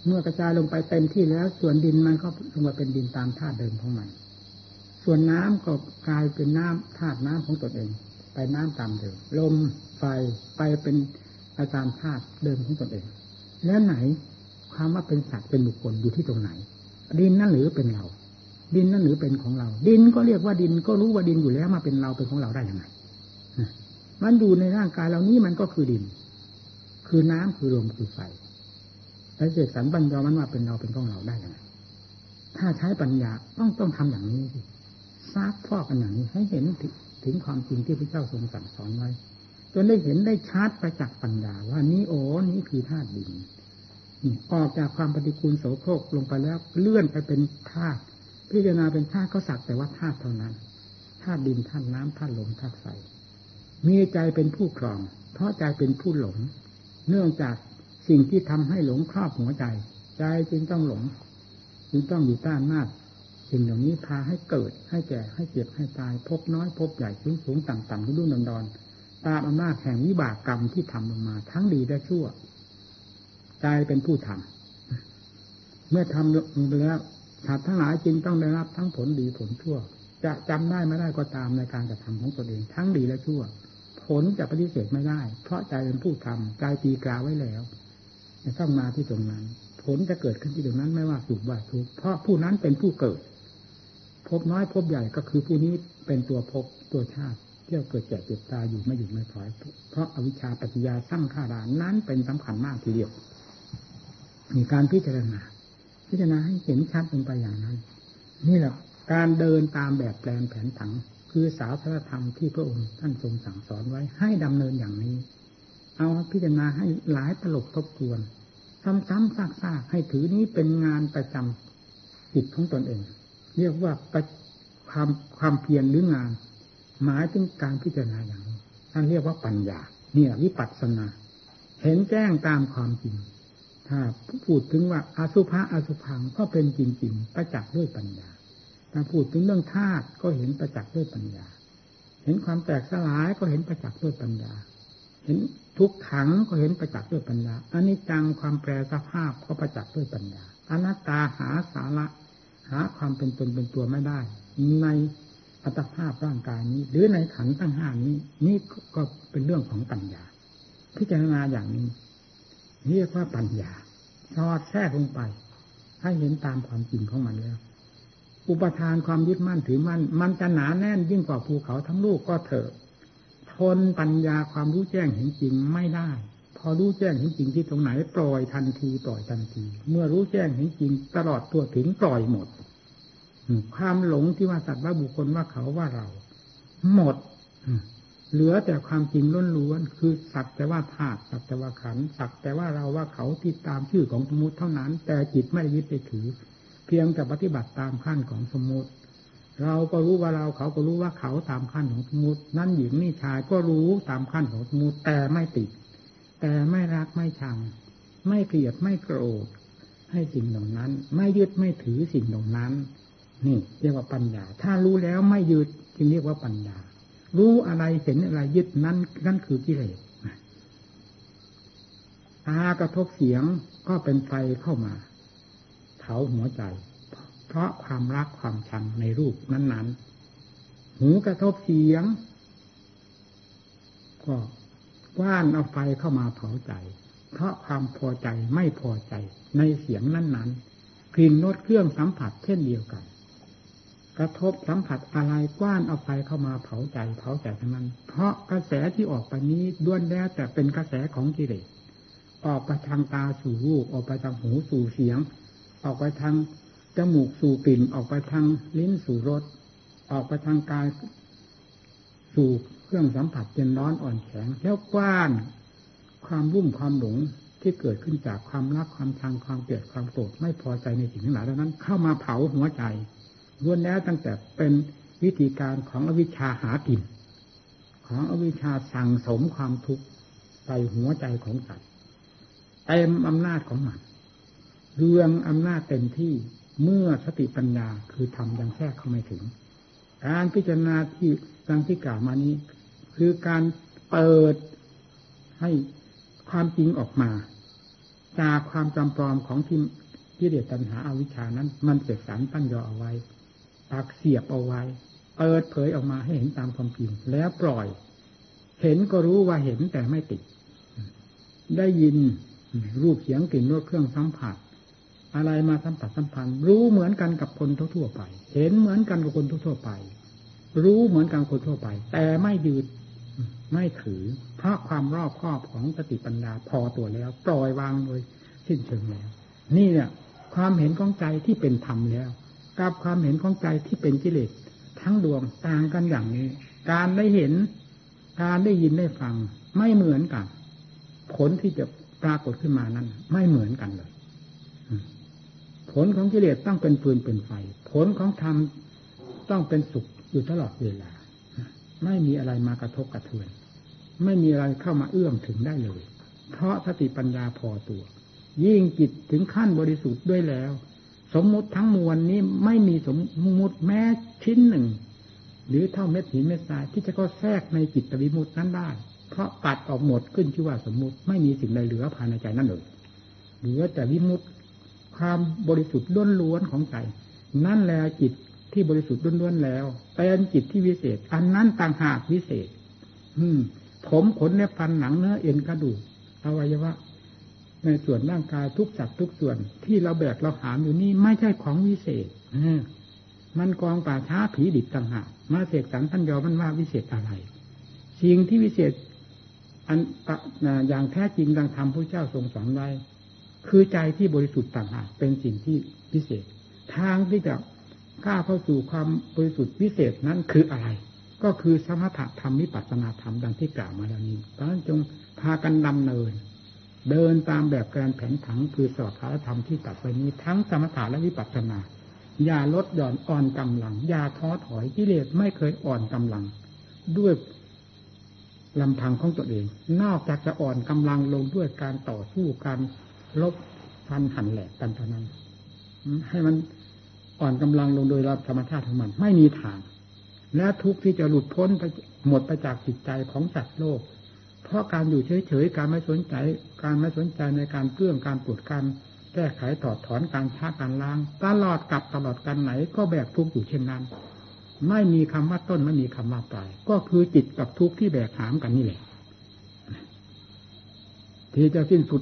เมื่อกระจายลงไปเต็มที่แล้ว ส่วนดินมันก็ลงมาเป็นดินตามธาตุเดิมของมัน ส่วนน้ำก็กลายเป็นน้ำธาตุน้ำของตนเอง ไปน้ำตามเดิม ลมไฟไปเป็นอาจารย์ธาตุเดิมของตนเอง แล้วไหนความว่าเป็นสัตว์เป็นบุคคลอยู่ที่ตรงไหนดินนั่นหรือเป็นเรา ดินนั่นหรือเป็นของเรา ดินก็เรียกว่าดินก็รู้ว่าดินอยู่แล้วมาเป็นเราเป็นของเราได้ยังไงมันอยู่ในร่างกายเรานี้มันก็คือดิน คือน้ำคือลมคือไฟแล้วเสกสรรปัญญามันว่าเป็นเราเป็นของเราได้ยังไงถ้าใช้ปัญญาต้องต้องทำอย่างนี้สิซักฟอกกันอย่างนี้ให้เห็นถึงความจริงที่พระเจ้าทรงสั่งสอนไว้จนได้เห็นได้ชัดประจักษ์ปัญญาว่านี้โอ้นี้คือธาตุดินออกจากความปฏิกูลโสโครกลงไปแล้วเลื่อนไปเป็นธาตุ พิจารณาเป็นธาตุก็สักแต่ว่าธาตุเท่านั้นธาตุดินธาตุน้ำธาตุลมธาตุไฟมีใจเป็นผู้ครอง เพราะใจเป็นผู้หลง เนื่องจากสิ่งที่ทำให้หลงครอบหัวใจ ใจจึงต้องหลง จึงต้องอยู่ต้านมากสิ่งเหล่านี้พาให้เกิด ให้แก่ให้เจ็บให้ตาย พบน้อย พบใหญ่สูงสูงต่ำต่ำรุ่นรุ่นดอนตามอำนาจแห่งวิบากกรรมที่ทำลงมา ทั้งดีและชั่ว ใจเป็นผู้ทำเมื่อทำลงไปแล้ว สัตว์ทั้งหลายจึงต้องได้รับทั้งผลดีผลชั่ว จะจำได้ไม่ได้ก็ตามในการกระทำของตนเองทั้งดีและชั่ว ผลจะปฏิเสธไม่ได้ เพราะใจเป็นผู้ทำใจตีกลาไว้แล้วต้องมาที่ตรงนั้น ผลจะเกิดขึ้นที่ตรงนั้นไม่ว่าสุขว่าทุกข์เพราะผู้นั้นเป็นผู้เกิด พบน้อยพบใหญ่ก็คือผู้นี้เป็นตัวพบตัวชาติที่เกิดแก่เจ็บตายอยู่ไม่หยุดไม่ถอย เพราะอาวิชชาปัจจยาสร้างข้ารานั้นเป็นสำคัญมากทีเดียวมีการพิจารณา พิจารณาให้เห็นชัดลงไปอย่างนั้น นี่แหละการเดินตามแบบแปลนแผนผัง คือสาวพระธรรมที่พระองค์ท่านทรงสั่งสอนไว้ให้ดำเนินอย่างนี้ เอาพิจารณาให้หลายตลบทบทวน ซ้ำๆซากๆให้ถือนี้เป็นงานประจำจิตของตนเอง เรียกว่าความความเพียรหรืองาน หมายถึงการพิจารณาอย่างนี้ท่านเรียกว่าปัญญา เนี่ยวิปัสสนา เห็นแจ้งตามความจริง ถ้าพูดถึงว่าอาสุภะอาสุพังก็เป็นจริงๆประจักษ์ด้วยปัญญาถ้าพูดถึงเรื่องธาตุก็เห็นประจักษ์ด้วยปัญญา เห็นความแตกสลายก็เห็นประจักษ์ด้วยปัญญา เห็นทุกขังก็เห็นประจักษ์ด้วยปัญญาอันิจจังความแปรสภาพก็ประจักษ์ด้วยปัญญาอนัตตาหาสาระหาความเป็นตนเป็นตัวไม่ได้ ในอัตภาพร่างกายนี้ หรือในขันตั้งห้านี้ นี่ก็เป็นเรื่องของปัญญา พิจารณาอย่างนี้ เรียกว่าปัญญาสอดแทรกลงไปให้เห็นตามความจริงของมันแล้ว อุปทานความยึดมั่นถือมั่น มันจะหนาแน่นยิ่งกว่าภูเขาทั้งลูกก็เถอะทนปัญญาความรู้แจ้งเห็นจริงไม่ได้ พอรู้แจ้งเห็นจริงที่ตรงไหน ปล่อยทันทีปล่อยทันที เมื่อรู้แจ้งเห็นจริง ตลอดตัวถึงปล่อยหมด ความหลงที่ว่าสัตว์ว่าบุคคลว่าเขาว่าเรา หมด เหลือแต่ความจริงล้วนๆคือสักแต่ว่าธาตุสักแต่ว่าขันสักแต่ว่าเราว่าเขาที่ตามชื่อของสมมติเท่านั้น แต่จิตไม่ยึดไปถือ เพียงแต่ปฏิบัติตามขั้นของสมมติเราก็รู้ว่าเราเขาก็รู้ว่าเขาตามขั้นของสมมตินั่นหญิงนี่ชายก็รู้ตามขั้นของสมมติแต่ไม่ติด แต่ไม่รักไม่ชัง ไม่เกลียดไม่โกรธให้สิ่งเหล่านั้น ไม่ยึดไม่ถือสิ่งเหล่านั้น นี่เรียกว่าปัญญา ถ้ารู้แล้วไม่ยึดจึงเรียกว่าปัญญา รู้อะไรเห็นอะไรยึดนั้นนั่นคือกิเลสตากระทบเสียงก็เป็นไฟเข้ามา เผาหัวใจ เพราะความรักความชังในรูปนั้น ๆ หูกระทบเสียง ก็ว่านเอาไฟเข้ามาเผาใจ เพราะความพอใจไม่พอใจในเสียงนั้น ๆกลิ่นรสเครื่องสัมผัสเช่นเดียวกัน กระทบสัมผัสอะไรกว้านเอาไฟเข้ามาเผาใจเผาใจทั้งนั้น เพราะกระแสที่ออกไปนี้ด้วนแล้วแต่เป็นกระแสของกิเลสออกไปทางตาสู่รูปออกไปทางหูสู่เสียง ออกไปทางจมูกสู่กลิ่นออกไปทางลิ้นสู่รสออกไปทางกายสู่เครื่องสัมผัสเย็นร้อนอ่อนแข็งแล้วกว้านความรุ่มความหลงที่เกิดขึ้นจากความรักความชังความเกลียดความโกรธไม่พอใจในสิ่งทั้งหลายเหล่านั้น เข้ามาเผาหัวใจ ล้วนแล้วตั้งแต่เป็นวิธีการของอวิชชาหากิน ของอวิชชาสั่งสมความทุกข์ใส่หัวใจของสัตว์เต็มอำนาจของมันเรื่องอำนาจเต็มที่เมื่อสติปัญญาคือทำยังแทรกเข้าไม่ถึง การพิจารณาที่ดังที่กล่าวมานี้ คือการเปิดให้ความจริงออกมา จากความจำปลอมของที่ที่เดชตัญหาอาวิชานั้น มันเสกสรรตั้งยอเอาไว้ ปักเสียบเอาไว้ เปิดเผยออกมาให้เห็นตามความจริง แล้วปล่อย เห็นก็รู้ว่าเห็นแต่ไม่ติด ได้ยินรูปเสียงกลิ่นรสเครื่องสัมผัส อะไรมาสัมผัสสัมพันธ์ รู้เหมือนกันกับคนทั่วไป เห็นเหมือนกันกับคนทั่วไป รู้เหมือนกันคนทั่วไป แต่ไม่ยืดไม่ถือเพราะความรอบครอบของสติปัญญาพอตัวแล้ว ปล่อยวางโดยสิ้นเชิงแล้ว นี่เนี่ย ความเห็นของใจที่เป็นธรรมแล้ว กับความเห็นของใจที่เป็นกิเลสทั้งดวงต่างกันอย่างนี้ การได้เห็น การได้ยินได้ฟัง ไม่เหมือนกัน ผลที่จะปรากฏขึ้นมานั้น ไม่เหมือนกันเลยผลของกิเลสต้องเป็นปืนเป็นไฟ ผลของธรรมต้องเป็นสุขอยู่ตลอดเวลา ไม่มีอะไรมากระทบกระเทือน ไม่มีอะไรเข้ามาเอื้อมถึงได้เลย เพราะสติปัญญาพอตัว ยิ่งจิตถึงขั้นบริสุทธิ์ด้วยแล้ว สมมุติทั้งมวลนี้ไม่มีสมมุติแม้ชิ้นหนึ่ง หรือเท่าเม็ดหินเม็ดทรายที่จะก็แทรกในจิตวิมุตินั้นได้ เพราะปัดออกหมดขึ้นชื่อว่าสมมุติไม่มีสิ่งใดเหลือภายในใจนั่นเลยเหลือแต่วิมุตความบริสุทธิ์ล้วนๆของใจ นั่นแหละจิตที่บริสุทธิ์ล้วนๆแล้วเป็นจิตที่วิเศษ อันนั้นต่างหากวิเศษ อืม ผมขนเนื้อฟันหนังเนื้อเอ็นกระดูกอวัยวะ ในส่วนร่างกายทุกสัดทุกส่วนที่เราแบกเราหามอยู่นี่ไม่ใช่ของวิเศษมันกองป่าช้าผีดิบต่างหากมาเสกสรรท่านยอมันว่าวิเศษอะไร สิ่งที่วิเศษ อันอย่างแท้จริงดังธรรมพระเจ้าทรงสอนไว้ คือใจที่บริสุทธิ์ต่างหากเป็นสิ่งที่พิเศษ ทางที่จะก้าวเข้าสู่ความบริสุทธิ์พิเศษนั้นคืออะไร ก็คือสมถะธรรมวิปัสสนาธรรมดังที่กล่าวมาแล้วนี้เพราะฉะนั้นจงพากันดำเนิน เดินตามแบบการแผนผังคือสอดคาธรรมที่ตัดไปนี้ทั้งสมถะและวิปัสสนา อย่าลดหย่อนอ่อนกำลัง อย่าท้อถอยกิเลสไม่เคยอ่อนกำลัง ด้วยลำพังของตัวเอง นอกจากจะอ่อนกำลังลงด้วยการต่อสู้การลบฟันหันแหลกกันเท่านั้น ให้มันอ่อนกำลังลงโดยรับธรรมชาติของมัน ไม่มีทาง และทุกที่จะหลุดพ้นไปหมดไปจากจิตใจของสัตว์โลก เพราะการอยู่เฉยๆการไม่สนใจ การไม่สนใจในการเพื่องการปวดการแก้ไขถอดถอนการช้าการล้าง ตลอดกับตลอดกันไหนก็แบกทุกข์อยู่เช่นนั้น ไม่มีคำว่าต้นไม่มีคำว่าปลายก็คือจิตกับทุกข์ที่แบกหามกันนี่แหละที่จะสิ้นสุด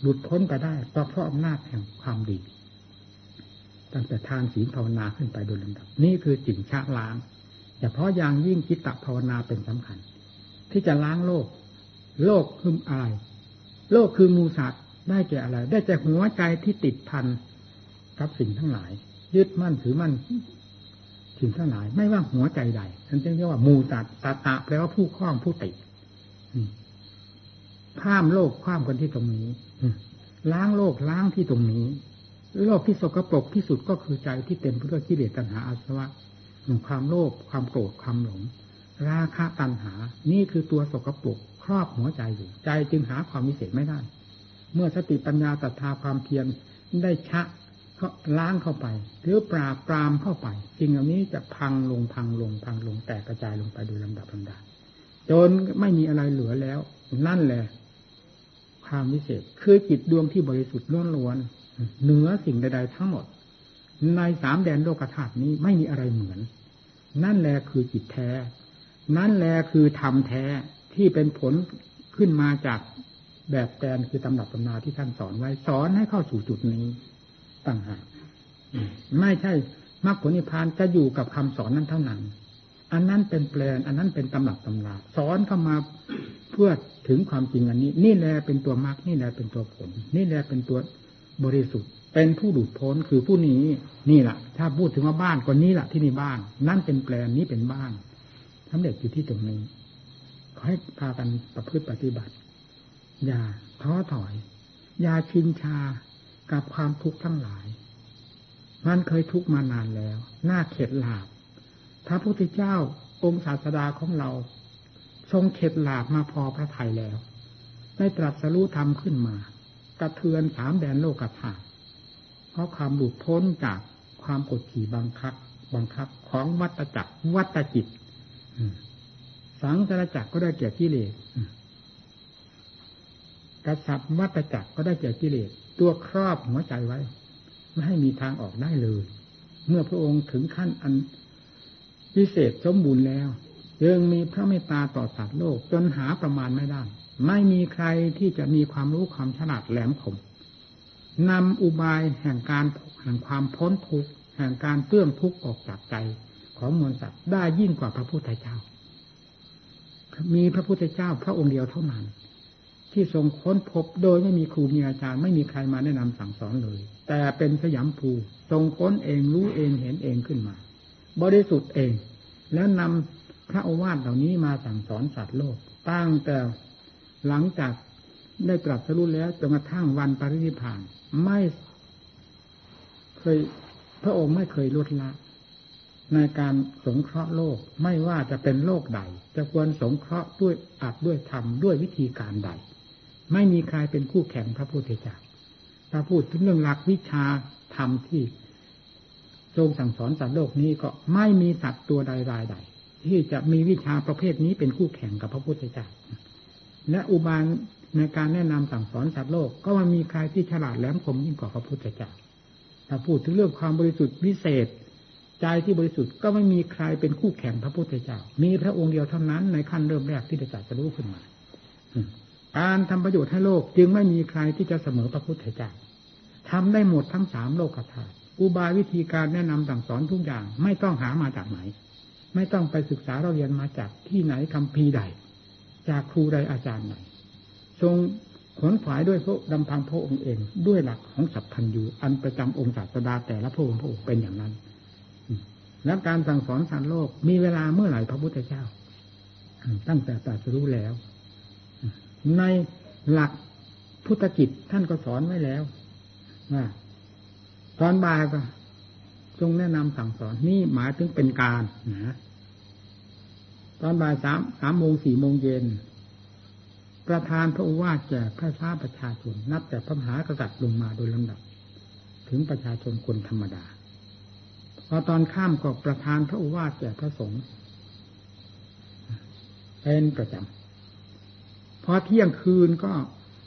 หลุดพ้นไปได้ก็เพราะอำนาจแห่งความดี ตั้งแต่ทานศีลภาวนาขึ้นไปโดยลำดับ นี่คือจิตชะล้างแต่เพราะอย่างยิ่งจิตตภาวนาเป็นสำคัญ ที่จะล้างโลก โลกคืออะไร โลกคือมูสัตว์ได้แก่อะไร ได้แก่หัวใจที่ติดพันกับสิ่งทั้งหลาย ยึดมั่นถือมั่นสิ่งทั้งหลาย ไม่ว่าหัวใจใดฉันจึงเรียกว่ามูตัดตาตะแปลว่าผู้คล้องผู้ติดข้ามโลกข้ามกันที่ตรงนี้ล้างโลกล้างที่ตรงนี้ โลกที่สกปรกที่สุดก็คือใจที่เต็มไปด้วยกิเลสตัณหาอาสวะความโลภความโกรธความหลง ราคะตัณหา นี่คือตัวสกปรก ครอบหัวใจอยู่ ใจจึงหาความวิเศษไม่ได้ เมื่อสติปัญญาตัทธาความเพียรได้ชะก็ล้างเข้าไป หรือปราบปรามเข้าไปสิ่งเหล่านี้จะพังลงพังลงพังลงแตกกระจายลงไปโดยลำดับลำดับจนไม่มีอะไรเหลือแล้ว นั่นแหละ ความวิเศษ คือจิตดวงที่บริสุทธิ์ล้วนล้วนเหนือสิ่งใดๆทั้งหมด ในสามแดนโลกธาตุนี้ไม่มีอะไรเหมือน นั่นแหละคือจิตแท้ นั่นแหละคือธรรมแท้ ที่เป็นผลขึ้นมาจากแบบแปลนคือตำรับตำนาที่ท่านสอนไว้ สอนให้เข้าสู่จุดนี้ต่างหากไม่ใช่มรรคผลนิพพานจะอยู่กับคำสอนนั้นเท่านั้น อันนั้นเป็นแปลน อันนั้นเป็นตำรับตำราสอนเข้ามาเพื่อถึงความจริงอันนี้ นี่แหละเป็นตัวมรรคนี่แหละเป็นตัวผล นี่แหละเป็นตัวบริสุทธิ์ เป็นผู้หลุดพ้นคือผู้นี้นี่แหละถ้าพูดถึงว่าบ้านก็นี้แหละที่นี่บ้าน นั่นเป็นแปลนนี้เป็นบ้านสำเร็จอยู่ที่ตรงนี้ ให้พากันประพฤติปฏิบัติ อย่าท้อถอย อย่าชินชากับความทุกข์ทั้งหลาย มันเคยทุกข์มานานแล้วหน้าเข็ดหลาบพระพุทธเจ้าองค์ศาสดาของเรา ทรงเข็ดหลาบมาพอพระทัยแล้ว ได้ตรัสรู้ธรรมขึ้นมา กระเทือนสามแดนโลกธาตุเพราะความหลุดพ้นจากความกดขี่บังคับ บังคับของวัตจักรวัตจิต สังสารจักรก็ได้แก่กิเลสกษัตริย์วัตจักรก็ได้แก่กิเลสตัวครอบหัวใจไว้ ไม่ให้มีทางออกได้เลย เมื่อพระองค์ถึงขั้นอันพิเศษสมบูรณ์แล้วยังมีพระเมตตาต่อสัตว์โลกจนหาประมาณไม่ได้ ไม่มีใครที่จะมีความรู้ความฉลาดแหลมคมนำอุบายแห่งการแห่งความพ้นทุกข์แห่งการเตื้องทุกข์ออกจากใจของมวลสัตว์ได้ยิ่งกว่าพระพุทธเจ้า มีพระพุทธเจ้าพระองค์เดียวเท่านั้น ที่ทรงค้นพบโดยไม่มีครูมีอาจารย์ไม่มีใครมาแนะนำสั่งสอนเลย แต่เป็นสยามภูทรงค้นเองรู้เองเห็นเองขึ้นมา บริสุทธิ์เอง แล้วนำพระโอวาทเหล่านี้มาสั่งสอนสัตว์โลกตั้งแต่หลังจากได้ตรัสรู้แล้วจนกระทั่งวันปรินิพาน ไม่เคยพระองค์ไม่เคยลดละ ในการสงเคราะห์โลกไม่ว่าจะเป็นโลกใด จะควรสงเคราะห์ด้วยอาจด้วยธรรมด้วยวิธีการใด ไม่มีใครเป็นคู่แข่งพระพุทธเจ้าถ้าพูดถึงเรื่องหลักวิชาธรรมที่ทรงสั่งสอนสัตว์โลกนี้ก็ไม่มีสัตว์ตัวใดรายใด ที่จะมีวิชาประเภทนี้เป็นคู่แข่งกับพระพุทธเจ้าและอุบายในการแนะนำสั่งสอนสัตว์โลกก็มันมีใครที่ฉลาดแหลมคมยิ่งกว่าพระพุทธเจ้าถ้าพูดถึงเรื่องความบริสุทธิ์วิเศษ ใจที่บริสุทธิ์ก็ไม่มีใครเป็นคู่แข่งพระพุทธเจ้า มีพระองค์เดียวเท่านั้นในขั้นเริ่มแรกที่จะจัดจะรู้ขึ้นมาการทำประโยชน์ให้โลกจึงไม่มีใครที่จะเสมอพระพุทธเจ้าทำได้หมดทั้งสามโลกธาตุอุบายวิธีการแนะนำสั่งสอนทุกอย่าง ไม่ต้องหามาจากไหน ไม่ต้องไปศึกษาเราเรียนมาจากที่ไหนคำพีใด จากครูใดอาจารย์ไหนทรงขนฝายด้วยพระดำพังพระองค์เอง ด้วยหลักของสัพพัญญูอันประจำองค์ศาสดาแต่ละพระองค์พระองค์เป็นอย่างนั้น และการสั่งสอนสารโลก มีเวลาเมื่อไหร่พระพุทธเจ้า ตั้งแต่ตรัสรู้แล้ว ในหลักพุทธกิจท่านก็สอนไว้แล้วว่าตอนบ่ายก็ทรงแนะนำสั่งสอนนี่หมายถึงเป็นการนะตอนบ่ายสามสามโมงสี่โมงเย็นประธานพระอุวาสแก่พระชาประชาชน นับแต่พระมหากษัตริย์ลงมาโดยลำดับ ถึงประชาชนคนธรรมดา อตอนข้ามก็ประทานพระอุวาสแก่พระสงฆ์เป็นประจำพอเที่ยงคืนก็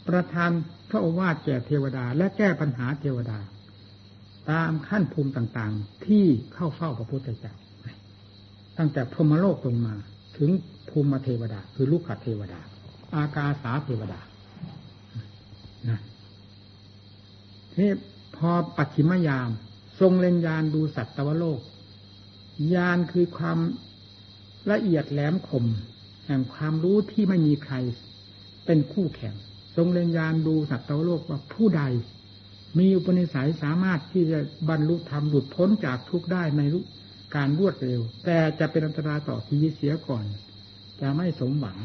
ประทานพระอุวาสแก่เทวดา และแก้ปัญหาเทวดา ตามขั้นภูมิต่างๆ ที่เข้าเฝ้าพระพุทธเจ้าตั้งแต่พรหมโลกลงมา ถึงภูมิเทวดา คือลูกขเทวดา อากาสาเทวดานะนี่พอปัจฉิมยาม ทรงเล็งยานดูสัตวโลก ยานคือความละเอียดแหลมคม แห่งความรู้ที่ไม่มีใคร เป็นคู่แข่ง ทรงเล็งยานดูสัตวโลกว่าผู้ใด มีอุปนิสัยสามารถที่จะบรรลุธรรมหลุดพ้นจากทุกข์ได้ในการรวดเร็ว แต่จะเป็นอันตรายต่อชีวิตเสียก่อน จะไม่สมหวัง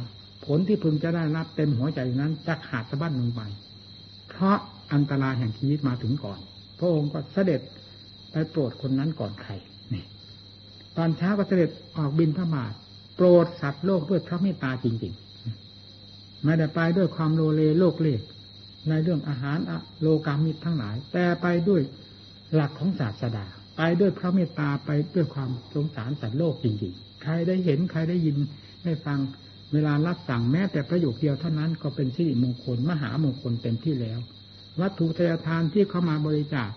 ผลที่พึงจะได้รับเต็มหัวใจนั้นจะขาดสะบั้นลงไป เพราะอันตรายแห่งชีวิตมาถึงก่อน พระองค์ก็เสด็จ ไปโปรดคนนั้นก่อนใครนี่ ตอนเช้าก็เสด็จออกบินพระบาทโปรดสัตว์โลกด้วยพระเมตตาจริงๆไม่ได้ไปด้วยความโลเลโลกเล่ในเรื่องอาหารโลกามิตรทั้งหลาย แต่ไปด้วยหลักของศาสดา ไปด้วยพระเมตตาไปด้วยความสงสารสัตว์โลกจริงๆ ใครได้เห็นใครได้ยินได้ฟังเวลารับสั่งแม้แต่ประโยคเดียวเท่านั้นก็เป็นสิริมงคลมหามงคลเต็มที่แล้ว วัตถุทายทานที่เข้ามาบริจาค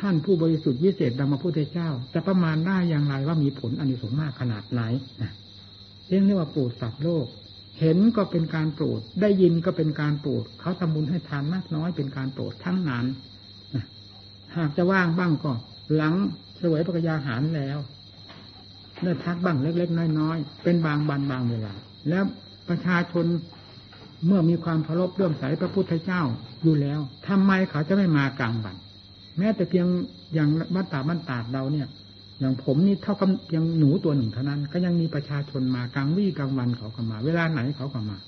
ท่านผู้บริสุทธิ์วิเศษดังพระพุทธเจ้า จะประมาณได้อย่างไรว่ามีผลอนนี้สงมากขนาดไหนเรียกว่าโปรดสัตว์โลก เห็นก็เป็นการโปรด ได้ยินก็เป็นการโปรด เขาทำบุญให้ทานมากน้อยเป็นการโปรดทั้งนั้นหากจะว่างบ้างก็หลังสวยประกยาหารแล้วได้พักบ้างเล็ก ๆ น้อยๆเป็นบางบันบางเวลา แล้วประชาชนเมื่อมีความเคารพเรื่อมใสพระพุทธเจ้าอยู่แล้วทำไมเขาจะไม่มากลางวัน แม้แต่เพียงอย่างบ้านตาบ้านตาดเราเนี่ย อย่างผมนี่เท่ากับยังหนูตัวหนึ่งเท่านั้น ก็ยังมีประชาชนมากลางวี่กลางวันเขาก็มา เวลาไหนเขาก็มา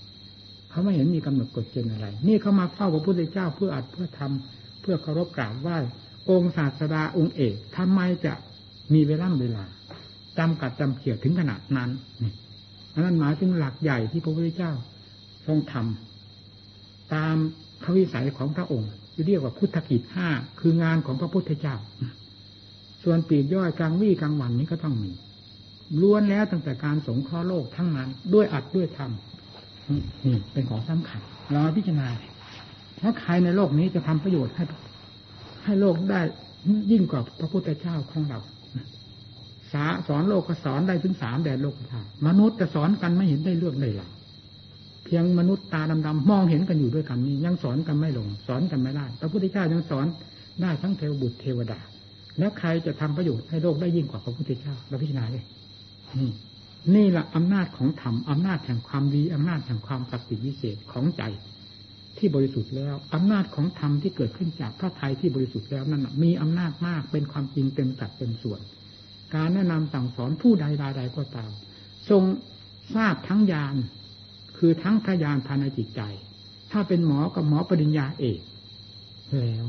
เขาไม่เห็นมีกำหนดกฎเกณฑ์อะไร นี่เขามาเฝ้าพระพุทธเจ้าเพื่ออัดเพื่อทำเพื่อเคารพกราบไหว้องค์ศาสดาองค์เอกทำไมจะมีเวลาเวลาจำกัดจำเขี่ยถึงขนาดนั้นนี่นั้นหมายถึงหลักใหญ่ที่พระพุทธเจ้าทรงทำตามพระวิสัยของพระองค์ เรียกว่าพุทธกิจห้าคืองานของพระพุทธเจ้า ส่วนปีกย่อยกลางวี่กลางวันนี้ก็ต้องมีล้วนแล้วตั้งแต่การสงเคราะห์โลกทั้งนั้น ด้วยอัดด้วยธรรมนี่เป็นของสำคัญเราพิจารณาถ้าใครในโลกนี้จะทำประโยชน์ให้ ให้โลกได้ยิ่งกว่าพระพุทธเจ้าของเราสาสอนโลกก็สอนได้ถึงสามแดนโลกธาตุมนุษย์จะสอนกันไม่เห็นได้เรื่องเลยหรอก เพียงมนุษย์ตาดำๆมองเห็นกันอยู่ด้วยกันนี้ยังสอนกันไม่ลง สอนกันไม่ได้พระพุทธเจ้ายังสอนได้ทั้งเทวบุตรเทวดา แล้วใครจะทำประโยชน์ให้โลกได้ยิ่งกว่าพระพุทธเจ้าเราพิจารณาเลยนี่แหละอำนาจของธรรมอำนาจแห่งความดีอำนาจแห่งความศักดิ์สิทธิ์วิเศษของใจ ที่บริสุทธิ์แล้วอำนาจของธรรมที่เกิดขึ้นจากพระทัยที่บริสุทธิ์แล้วนั่นมีอำนาจมากเป็นความจริงเต็มตัดเต็มส่วน การแนะนำสั่งสอนผู้ใดใดก็ตาม ทรงทราบทั้งญาณ คือทั้งพยานภายในจิตใจ ถ้าเป็นหมอกับหมอปริญญาเอกแล้ว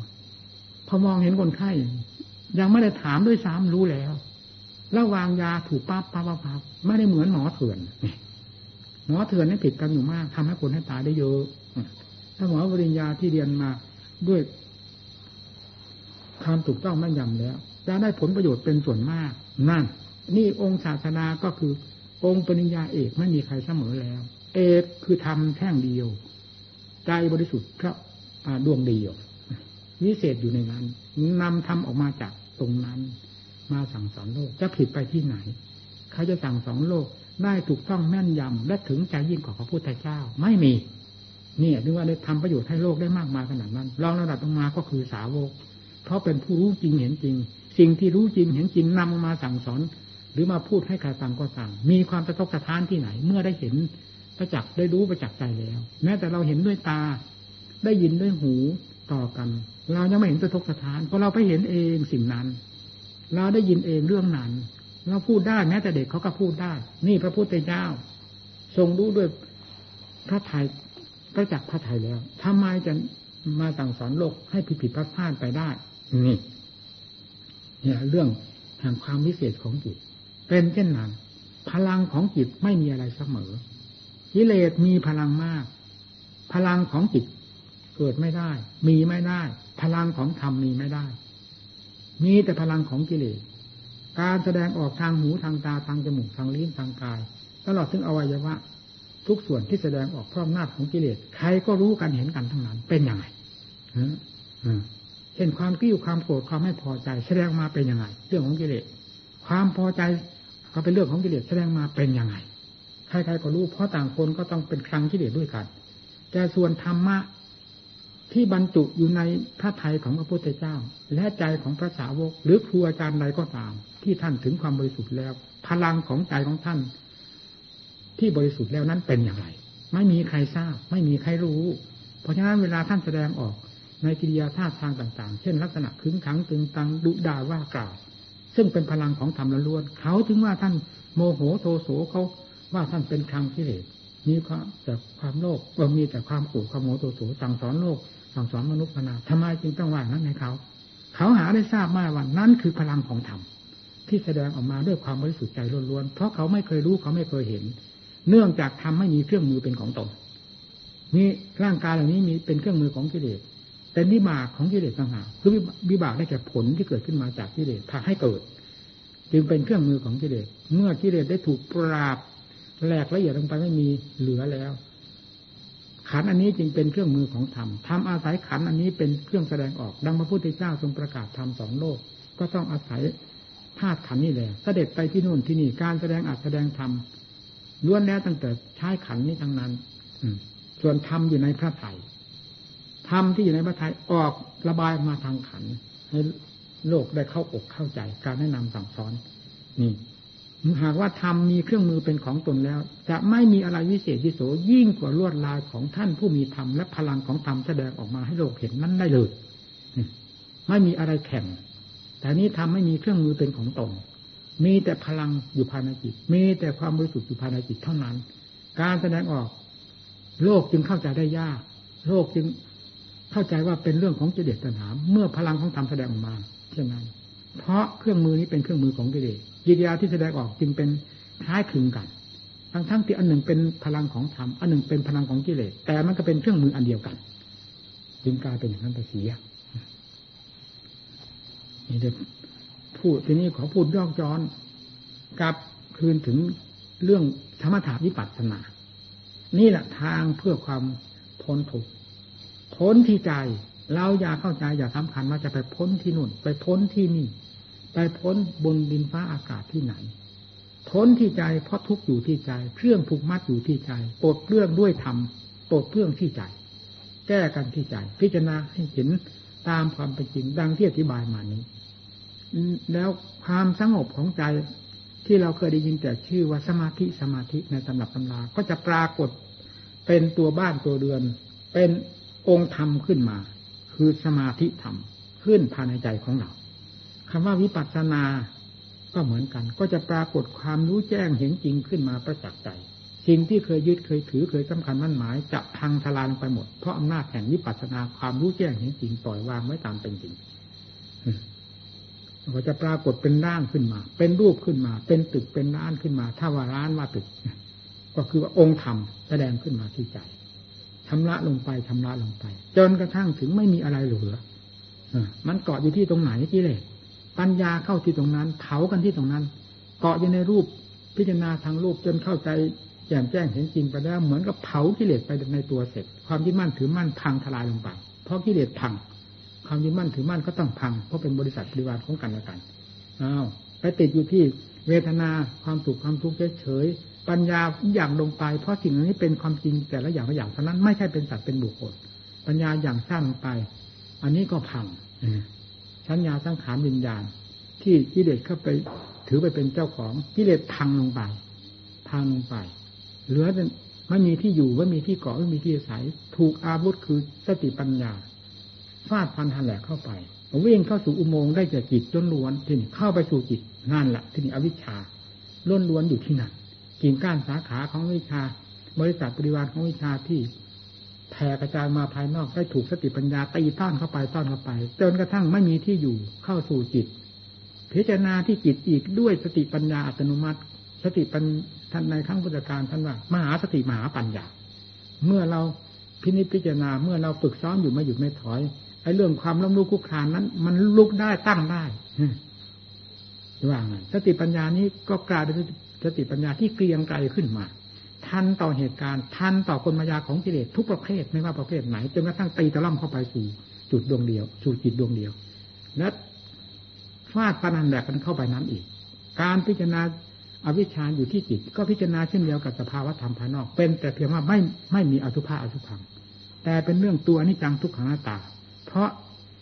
พอมองเห็นคนไข้ยังไม่ได้ถามด้วยซ้ำรู้แล้วแล้ววางยาถูกปั๊บปั๊บปั๊บไม่ได้เหมือนหมอเถื่อนหมอเถื่อนนี่ผิดกันอยู่มากทำให้คนให้ตายได้เยอะถ้าหมอปริญญาที่เรียนมาด้วยความถูกต้องแม่นยำแล้วจะได้ผลประโยชน์เป็นส่วนมาก นั่น นี่องค์ศาสนาก็คือ องค์ปริญญาเอกไม่มีใครเสมอแล้ว เอกคือทำแท่งเดียวใจบริสุทธิ์พระดวงเดียววิเศษอยู่ในนั้นนำทำออกมาจากตรงนั้น มาสั่งสอนโลกจะผิดไปที่ไหน เขาจะสั่งสอนโลกได้ถูกต้องแม่นยำและถึงใจยิ่งกว่าพระพุทธเจ้าไม่มีนี่ยนึกว่าได้ทำประโยชน์ให้โลกได้มากมายขนาดนั้นรองระดับลงมาก็คือสาวก เพราะเป็นผู้รู้จริงเห็นจริง สิ่งที่รู้จริงเห็นจริงนำมาสั่งสอน หรือมาพูดให้ใครฟังก็สั่งมีความสะทกสะท้านที่ไหน เมื่อได้เห็น ประจักษ์ได้รู้ประจักษ์ใจแล้ว แม้แต่เราเห็นด้วยตา ได้ยินด้วยหูต่อกัน เรายังไม่เห็นสะทกสะท้านเพราะเราไปเห็นเองสิ่งนั้น เราได้ยินเองเรื่องนั้น เราพูดได้แม้แต่เด็กเขาก็พูดได้ นี่พระพุทธเจ้า ทรงรู้ด้วยพระไทยประจักษ์พระไทยแล้วทำไมจะมาสั่งสอนโลกให้ผิดผิดพลาดพลาดไปได้ นี่เนี่ยเรื่องแห่งความวิเศษของจิต เป็นเช่นนั้น พลังของจิตไม่มีอะไรเสมอ กิเลสมีพลังมาก พลังของจิตเกิดไม่ได้ มีไม่ได้ พลังของธรรมมีไม่ได้ มีแต่พลังของกิเลส การแสดงออกทางหูทางตาทางจมูกทางลิ้นทางกาย ตลอดถึงอวัยวะ ทุกส่วนที่แสดงออกพร้อมหน้าของกิเลส ใครก็รู้กันเห็นกันทั้งนั้น เป็นยังไงเห็นความกิ้วความโกรธความไม่พอใจ แสดงมาเป็นยังไง เรื่องของกิเลส ความพอใจก็เป็นเรื่องของกิเลสแสดงมาเป็นยังไงใครๆก็รู้เพราะต่างคนก็ต้องเป็นครั้งที่เดียด้วยกัน แต่ส่วนธรรมะที่บรรจุอยู่ในพระทัยของพระพุทธเจ้า และใจของพระสาวก หรือครูอาจารย์ใดก็ตาม ที่ท่านถึงความบริสุทธิ์แล้ว พลังของใจของท่าน ที่บริสุทธิ์แล้วนั้นเป็นอย่างไร ไม่มีใครทราบ ไม่มีใครรู้ เพราะฉะนั้นเวลาท่านแสดงออกในกิริยาท่าทางต่างๆ เช่นลักษณะขึงขังตึงตังดุดาว่ากล่าว ซึ่งเป็นพลังของธรรมล้วนเขาถึงว่าท่านโมโหโทโสเขา ว่าท่านเป็นคลังกิเลสมีความแต่ความโลภก็มีแต่ความโกรธความโมโหโสสั่งสอนโลกสั่งสอนมนุษย์พนาทำไมจึงต้องว่านั้นในเขา เขาหาได้ทราบมาว่านั่นคือพลังของธรรมที่แสดงออกมาด้วยความบริสุทธิ์ใจล้วนๆเพราะเขาไม่เคยรู้เขาไม่เคยเห็น เนื่องจากทำไม่มีเครื่องมือเป็นของตนมีร่างกายเหล่านี้มีเป็นเครื่องมือของกิเลสเป็นวิบากของกิเลสต่างหากคือวิบากได้แก่ผลที่เกิดขึ้นมาจากกิเลสพาให้เกิด จึงเป็นเครื่องมือของกิเลสเมื่อกิเลสได้ถูกปราบ แหลกละเอียดลงไปไม่มีเหลือแล้ว ขันอันนี้จึงเป็นเครื่องมือของธรรมธรรมอาศัยขันอันนี้เป็นเครื่องแสดงออก ดังพระพุทธเจ้าทรงประกาศธรรมสองโลก ก็ต้องอาศัยธาตุขันนี่แหละเสด็จไปที่นู่นที่นี่การแสดงอัดแสดงธรรมล้วนแล้วตั้งแต่ใช้ขันนี้ทั้งนั้น อืส่วนธรรมอยู่ในพระไถ่ธรรมที่อยู่ในพระไถ่ออกระบายมาทางขันให้โลกได้เข้าอกเข้าใจ การแนะนำสั่งสอนนี่ หากว่าธรรมมีเครื่องมือเป็นของตนแล้ว จะไม่มีอะไรวิเศษวิโสยิ่งกว่าลวดลายของท่านผู้มีธรรมและพลังของธรรมแสดงออกมาให้โลกเห็นนั้นได้เลย ไม่มีอะไรแข่ง แต่นี้ทำไม่มีเครื่องมือเป็นของตนมีแต่พลังอยู่ภายในจิต มีแต่ความบริสุทธิ์อยู่ภายในจิตเท่านั้น การแสดงออก โลกจึงเข้าใจได้ยาก โลกจึงเข้าใจว่าเป็นเรื่องของเจเดตัณหาเมื่อพลังของธรรมแสดงออกมาเช่นนั้น เพราะเครื่องมือนี้เป็นเครื่องมือของกิเลสกิริยาที่แสดงออกจึงเป็นคล้ายคลึงกัน ทั้งทั้งที่อันหนึ่งเป็นพลังของธรรมอันหนึ่งเป็นพลังของกิเลสแต่มันก็เป็นเครื่องมืออันเดียวกัน จึงกลายเป็นอย่างนั้นไปเสียนี่เดี๋ยวพูดทีนี้ขอพูดย่อย้อนกลับคืนถึงเรื่องธรรมถาวิปัสสนา นี่แหละทางเพื่อความพ้นทุกข์พ้นที่ใจ เราอย่าเข้าใจอย่าสำคัญว่าจะไปพ้นที่นู่น ไปพ้นที่นี่ ไปพ้นบนดินฟ้าอากาศที่ไหนพ้นที่ใจเพราะทุกข์อยู่ที่ใจ เครื่องผูกมัดอยู่ที่ใจปลดเรื่องด้วยธรรมปลดเรื่องที่ใจ แก้กันที่ใจ พิจารณาให้เห็นตามความเป็นจริงดังที่อธิบายมานี้ แล้วความสงบของใจที่เราเคยได้ยินแต่ชื่อว่าสมาธิสมาธิในตำรับตำราก็จะปรากฏเป็นตัวบ้านตัวเรือน เป็นองค์ธรรมขึ้นมา คือสมาธิธรรมขึ้นภายในใจของเรา คำว่าวิปัสสนา ก็เหมือนกัน ก็จะปรากฏความรู้แจ้งเห็นจริงขึ้นมาประจักษ์ใจสิ่งที่เคยยึดเคยถือเคยสำคัญมั่นหมาย จะพังทลายลงไปหมด เพราะอำนาจแห่งวิปัสสนาความรู้แจ้งเห็นจริงปล่อยวางไว้ตามเป็นจริงก็จะปรากฏเป็นร่างขึ้นมา เป็นรูปขึ้นมา เป็นตึกเป็นร้านขึ้นมา ถ้าว่าร้านว่าตึก ก็คือว่าองค์ธรรมแสดงขึ้นมาที่ใจชำระลงไปชำระลงไป จนกระทั่งถึงไม่มีอะไรเหลือมันเกาะอยู่ที่ตรงไหนกิเลส ปัญญาเข้าที่ตรงนั้น เผากันที่ตรงนั้น เกาะอยู่ในรูปพิจารณาทางรูปจนเข้าใจแจ่มแจ้งเห็นจริงไปแล้วเหมือนกับเผากิเลสไปในตัวเสร็จ ความยึดมั่นถือมั่นพังทลายลงไปเพราะกิเลสพัง ความยึดมั่นถือมั่นก็ต้องพังเพราะเป็นบริษัทบริวารของกันและกันอ้าวไปติดอยู่ที่เวทนาความสุขความทุกข์เฉยปัญญาอย่างลงไป เพราะสิ่งนี้เป็นความจริงแต่ละอย่างละอย่างเท่านั้นไม่ใช่เป็นสัตว์เป็นบุคคล ปัญญาอย่างสร้างลงไป อันนี้ก็พัง ชั้นยาสังขารวิญญาณ ที่กิเลสเข้าไปถือไปเป็นเจ้าของกิเลสพังลงไปพังลงไป เหลือไม่มีที่อยู่ไม่มีที่เกาะไม่มีที่อาศัย ถูกอาวุธคือสติปัญญาฟาดพันหันแหลกเข้าไปวิ่งเข้าสู่อุโมงค์ได้จากจิตจนล้วนที่นี่เข้าไปสู่จิตนั่นแหละที่นี่อวิชชาล้นล้วนอยู่ที่นั่นกิ่งก้านสาขาของวิชา บริษัทปริวารของวิชาที่ แผ่กระจายมาภายนอกได้ถูกสติปัญญาตีต้อนเข้าไปต้อนเข้าไป จนกระทั่งไม่มีที่อยู่เข้าสู่จิต พิจารณาที่จิตอีกด้วยสติปัญญาอัตโนมัติ สติปัญท่านในขั้งพุทธการท่านว่ามหาสติมหาปัญญา เมื่อเราพินิจพิจารณาเมื่อเราฝึกซ้อมอยู่ไม่หยุดไม่ถอยไอ้เรื่องความล้มลุกคุกคานนั้น มันลุกได้ตั้งได้ว่างสติปัญญานี้ก็กลายเป็นสติปัญญาที่เกรียงไกลขึ้นมา ทันต่อเหตุการณ์ทันต่อกลมายาของกิเลสทุกประเภทไม่ว่าประเภทไหนจนกระทั่งตีตะล่อมเข้าไปสู่จุดดวงเดียว สู่จิตดวงเดียว และฟาดพนันแหลกกันเข้าไปนั้นอีก การพิจารณาอวิชชาอยู่ที่จิต ก็พิจารณาเช่นเดียวกับสภาวะธรรมภายนอก เป็นแต่เพียงว่าไม่ไม่มีอสุภะอสุพังแต่เป็นเรื่องตัวอนิจจังทุกขังหน้าตา เพราะ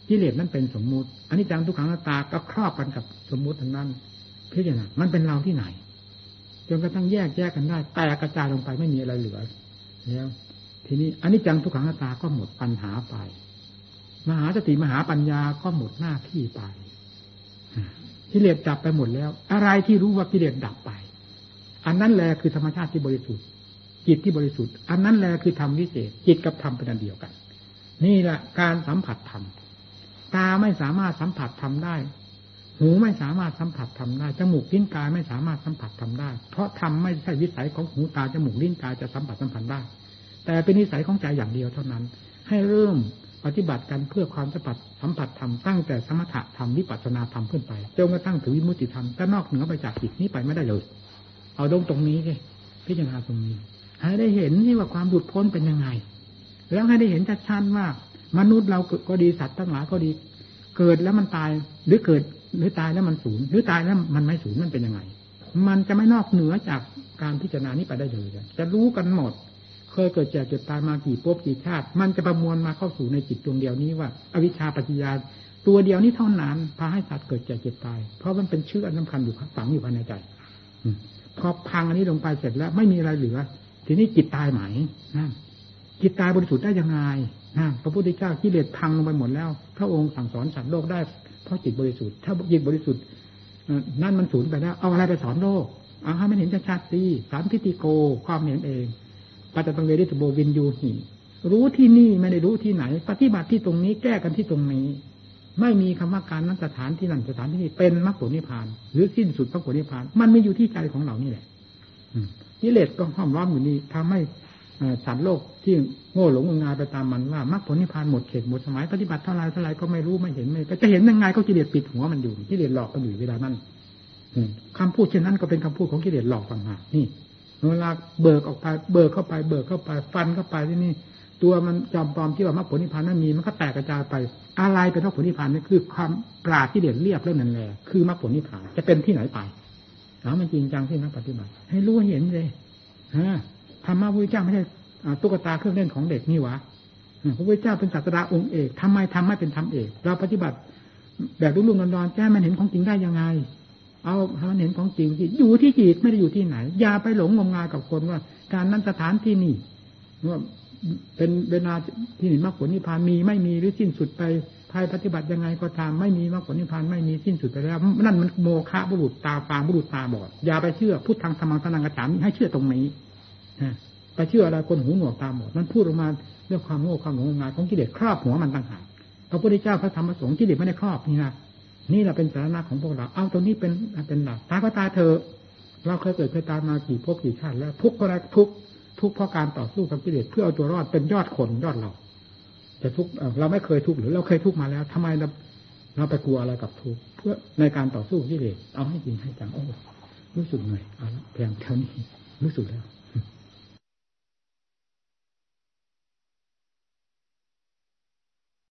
กิเลสนั้นเป็นสมมุติอนนี้จังทุกขังหน้าตาก็ครอบกันกับสมมุติทั้งนั้นพิจารณามันเป็นเราที่ไหน จนกระทั่งแยกแยกกันได้แตกกระจายลงไปไม่มีอะไรเหลือแล้วทีนี้อันนี้จังทุกขังตาก็หมดปัญหาไป มหาสติมหาปัญญาก็หมดหน้าที่ไปกิเลสดับไปหมดแล้ว อะไรที่รู้ว่ากิเลสดับไป อันนั้นแหละคือธรรมชาติที่บริสุทธิ์ จิตที่บริสุทธิ์ อันนั้นแหละคือธรรมวิเศษ จิตกับธรรมเป็นอันเดียวกัน นี่แหละการสัมผัสธรรมตาไม่สามารถสัมผัสธรรมได้ หูไม่สามารถสัมผัสธรรมได้ จมูกลิ้นกายไม่สามารถสัมผัสธรรมได้ เพราะธรรมไม่ใช่วิสัยของหูตาจมูกลิ้นกายจะสัมผัสสัมพันธ์ได้ แต่เป็นนิสัยของใจอย่างเดียวเท่านั้น ให้เริ่มปฏิบัติกันเพื่อความสัมผัสสัมผัสธรรมตั้งแต่สมถะธรรมวิปัสสนาธรรมขึ้นไปจนกระทั่งถึงวิมุติธรรมก็นอกเหนือไปจากจิตนี้ไปไม่ได้เลย เอาตรงตรงนี้เลยพิจารณาตรงนี้ ให้ได้เห็นนี่ว่าความบุดพ้นเป็นยังไง แล้วให้ได้เห็นชัดๆว่ามนุษย์เราก็ดีสัตว์ทั้งหลายก็ดี เกิดแล้วมันตายหรือเกิด หรือตายแล้วมันสูญหรือตายแล้วมันไม่สูญมันเป็นยังไง มันจะไม่นอกเหนือจากการพิจารณานี้ไปได้เลยจะรู้กันหมด เคยเกิดแก่เกิดตายมากี่ภพกี่ชาติ มันจะประมวลมาเข้าสู่ในจิตดวงเดียวนี้ว่าอวิชชาปัจจยาตัวเดียวนี้เท่านั้นพาให้สัตว์เกิดแก่เจ็บตาย เพราะมันเป็นชื่ออันสำคัญอยู่ฝังอยู่ภายในใจพอพังอันนี้ลงไปเสร็จแล้วไม่มีอะไรเหลือ ทีนี้จิตตายไหมนั่นจิตตายบริสุทธิ์ได้ยังไงนะพระพุทธเจ้ากิเลสพังลงไปหมดแล้ว พระองค์สั่งสอนสัตว์โลกได้ เพราะจิตบริสุทธิ์ ถ้าจิตบริสุทธิ์นั่นมันสูญไปแล้ว เอาอะไรไปสอนโลก เอาให้มันเห็นชัดๆสิสามทิติโก ความเห็นเองปัจจตังเวริตโบวินยูหีรู้ที่นี่ไม่ได้รู้ที่ไหน ปฏิบัติที่ตรงนี้แก้กันที่ตรงนี้ ไม่มีคำว่าการนั้นสถานที่นั่นสถานที่นี่เป็นมรรคผลนิพพาน หรือสิ้นสุดมรรคผลนิพพาน มันไม่อยู่ที่ใจของเรานี่แหละกิเลสก็ห้อมล้อมอยู่นี่ทำให้ สัตว์โลกที่โง่หลงงมงายไปตามมันว่ามรรคผลนิพพานหมดเขตหมดสมัยปฏิบัติเท่าไรเท่าไรก็ไม่รู้ไม่เห็นไม่ก็จะเห็นยังไงก็กิเลสปิดหัวมันอยู่กิเลสหลอกกันอยู่เวลานั้นคำพูดเช่นนั้นก็เป็นคำพูดของกิเลสหลอกต่างหากนี่เวลาเบิกออกไปเบิกเข้าไปเบิกเข้าไปฟันเข้าไปที่นี่ ตัวมันจอมปลอมที่ว่ามรรคผลนิพพานนั้นมีมันก็แตกกระจายไป อะไรเป็นมรรคผลนิพพานนี่คือความปราดที่เด็ดเรียบเรื่องนั้นแหละคือมรรคผลนิพพานจะเป็นที่ไหนไปเอามันจริงจังที่นักปฏิบัติ ให้รู้เห็นเลยฮะ ธรรมะพระพุทธเจ้าไม่ใช่ตุ๊กตาเครื่องเล่นของเด็กนี่วะพระพุทธเจ้าเป็นศาสดาองค์เอกทำไมทำไม่เป็นธรรมเอก เราปฏิบัติ แบบรุ่มๆนอนๆแจ้มันเห็นของจริงได้ยังไง เอาให้มันเห็นของจริงที่อยู่ที่จิตไม่ได้อยู่ที่ไหน อย่าไปหลงงมงายกับคนว่า การนั้นสถานที่นี่ว่าเป็นเวลาที่นี่มรรคผลนิพพานมีไม่มีหรือสิ้นสุดไปภายปฏิบัติยังไงก็ตามไม่มีมรรคผลนิพพานไม่มีสิ้นสุดไปแล้ว นั่นมันโมฆะบุรุษตาฟางบุรุษตาบอดอย่าไปเชื่อพุทธังธรรมังธนังกระฉามให้เชื่อตรงนี้ ไปเชื่ออะไรคนหูหนวกตาหมดมันพูดออกมาเรื่องความโง่ความหลงงายของกิเลสครอบหัวมันต่างหากพระพุทธเจ้าพระธรรมพระสงฆ์กิเลสไม่ได้ครอบนี่นะนี่แหละเป็นสาระของพวกเราเอาตรงนี้เป็นเป็นหลักตาก็ตาเธอเราเคยเกิดเคยตายมากี่ภพกี่ชาติแล้วทุกข์ก็ได้ทุกข์ทุกข์เพราะการต่อสู้กับกิเลสเพื่อเอาตัวรอดเป็นยอดคนยอดเราจะทุกข์เราไม่เคยทุกข์หรือเราเคยทุกข์มาแล้วทำไมเราเราไปกลัวอะไรกับทุกข์เพื่อในการต่อสู้กิเลสเอาให้จริงให้จังโอ้รู้สึกเหนื่อยเอาละเพียงเท่านี้รู้สึกแล้ว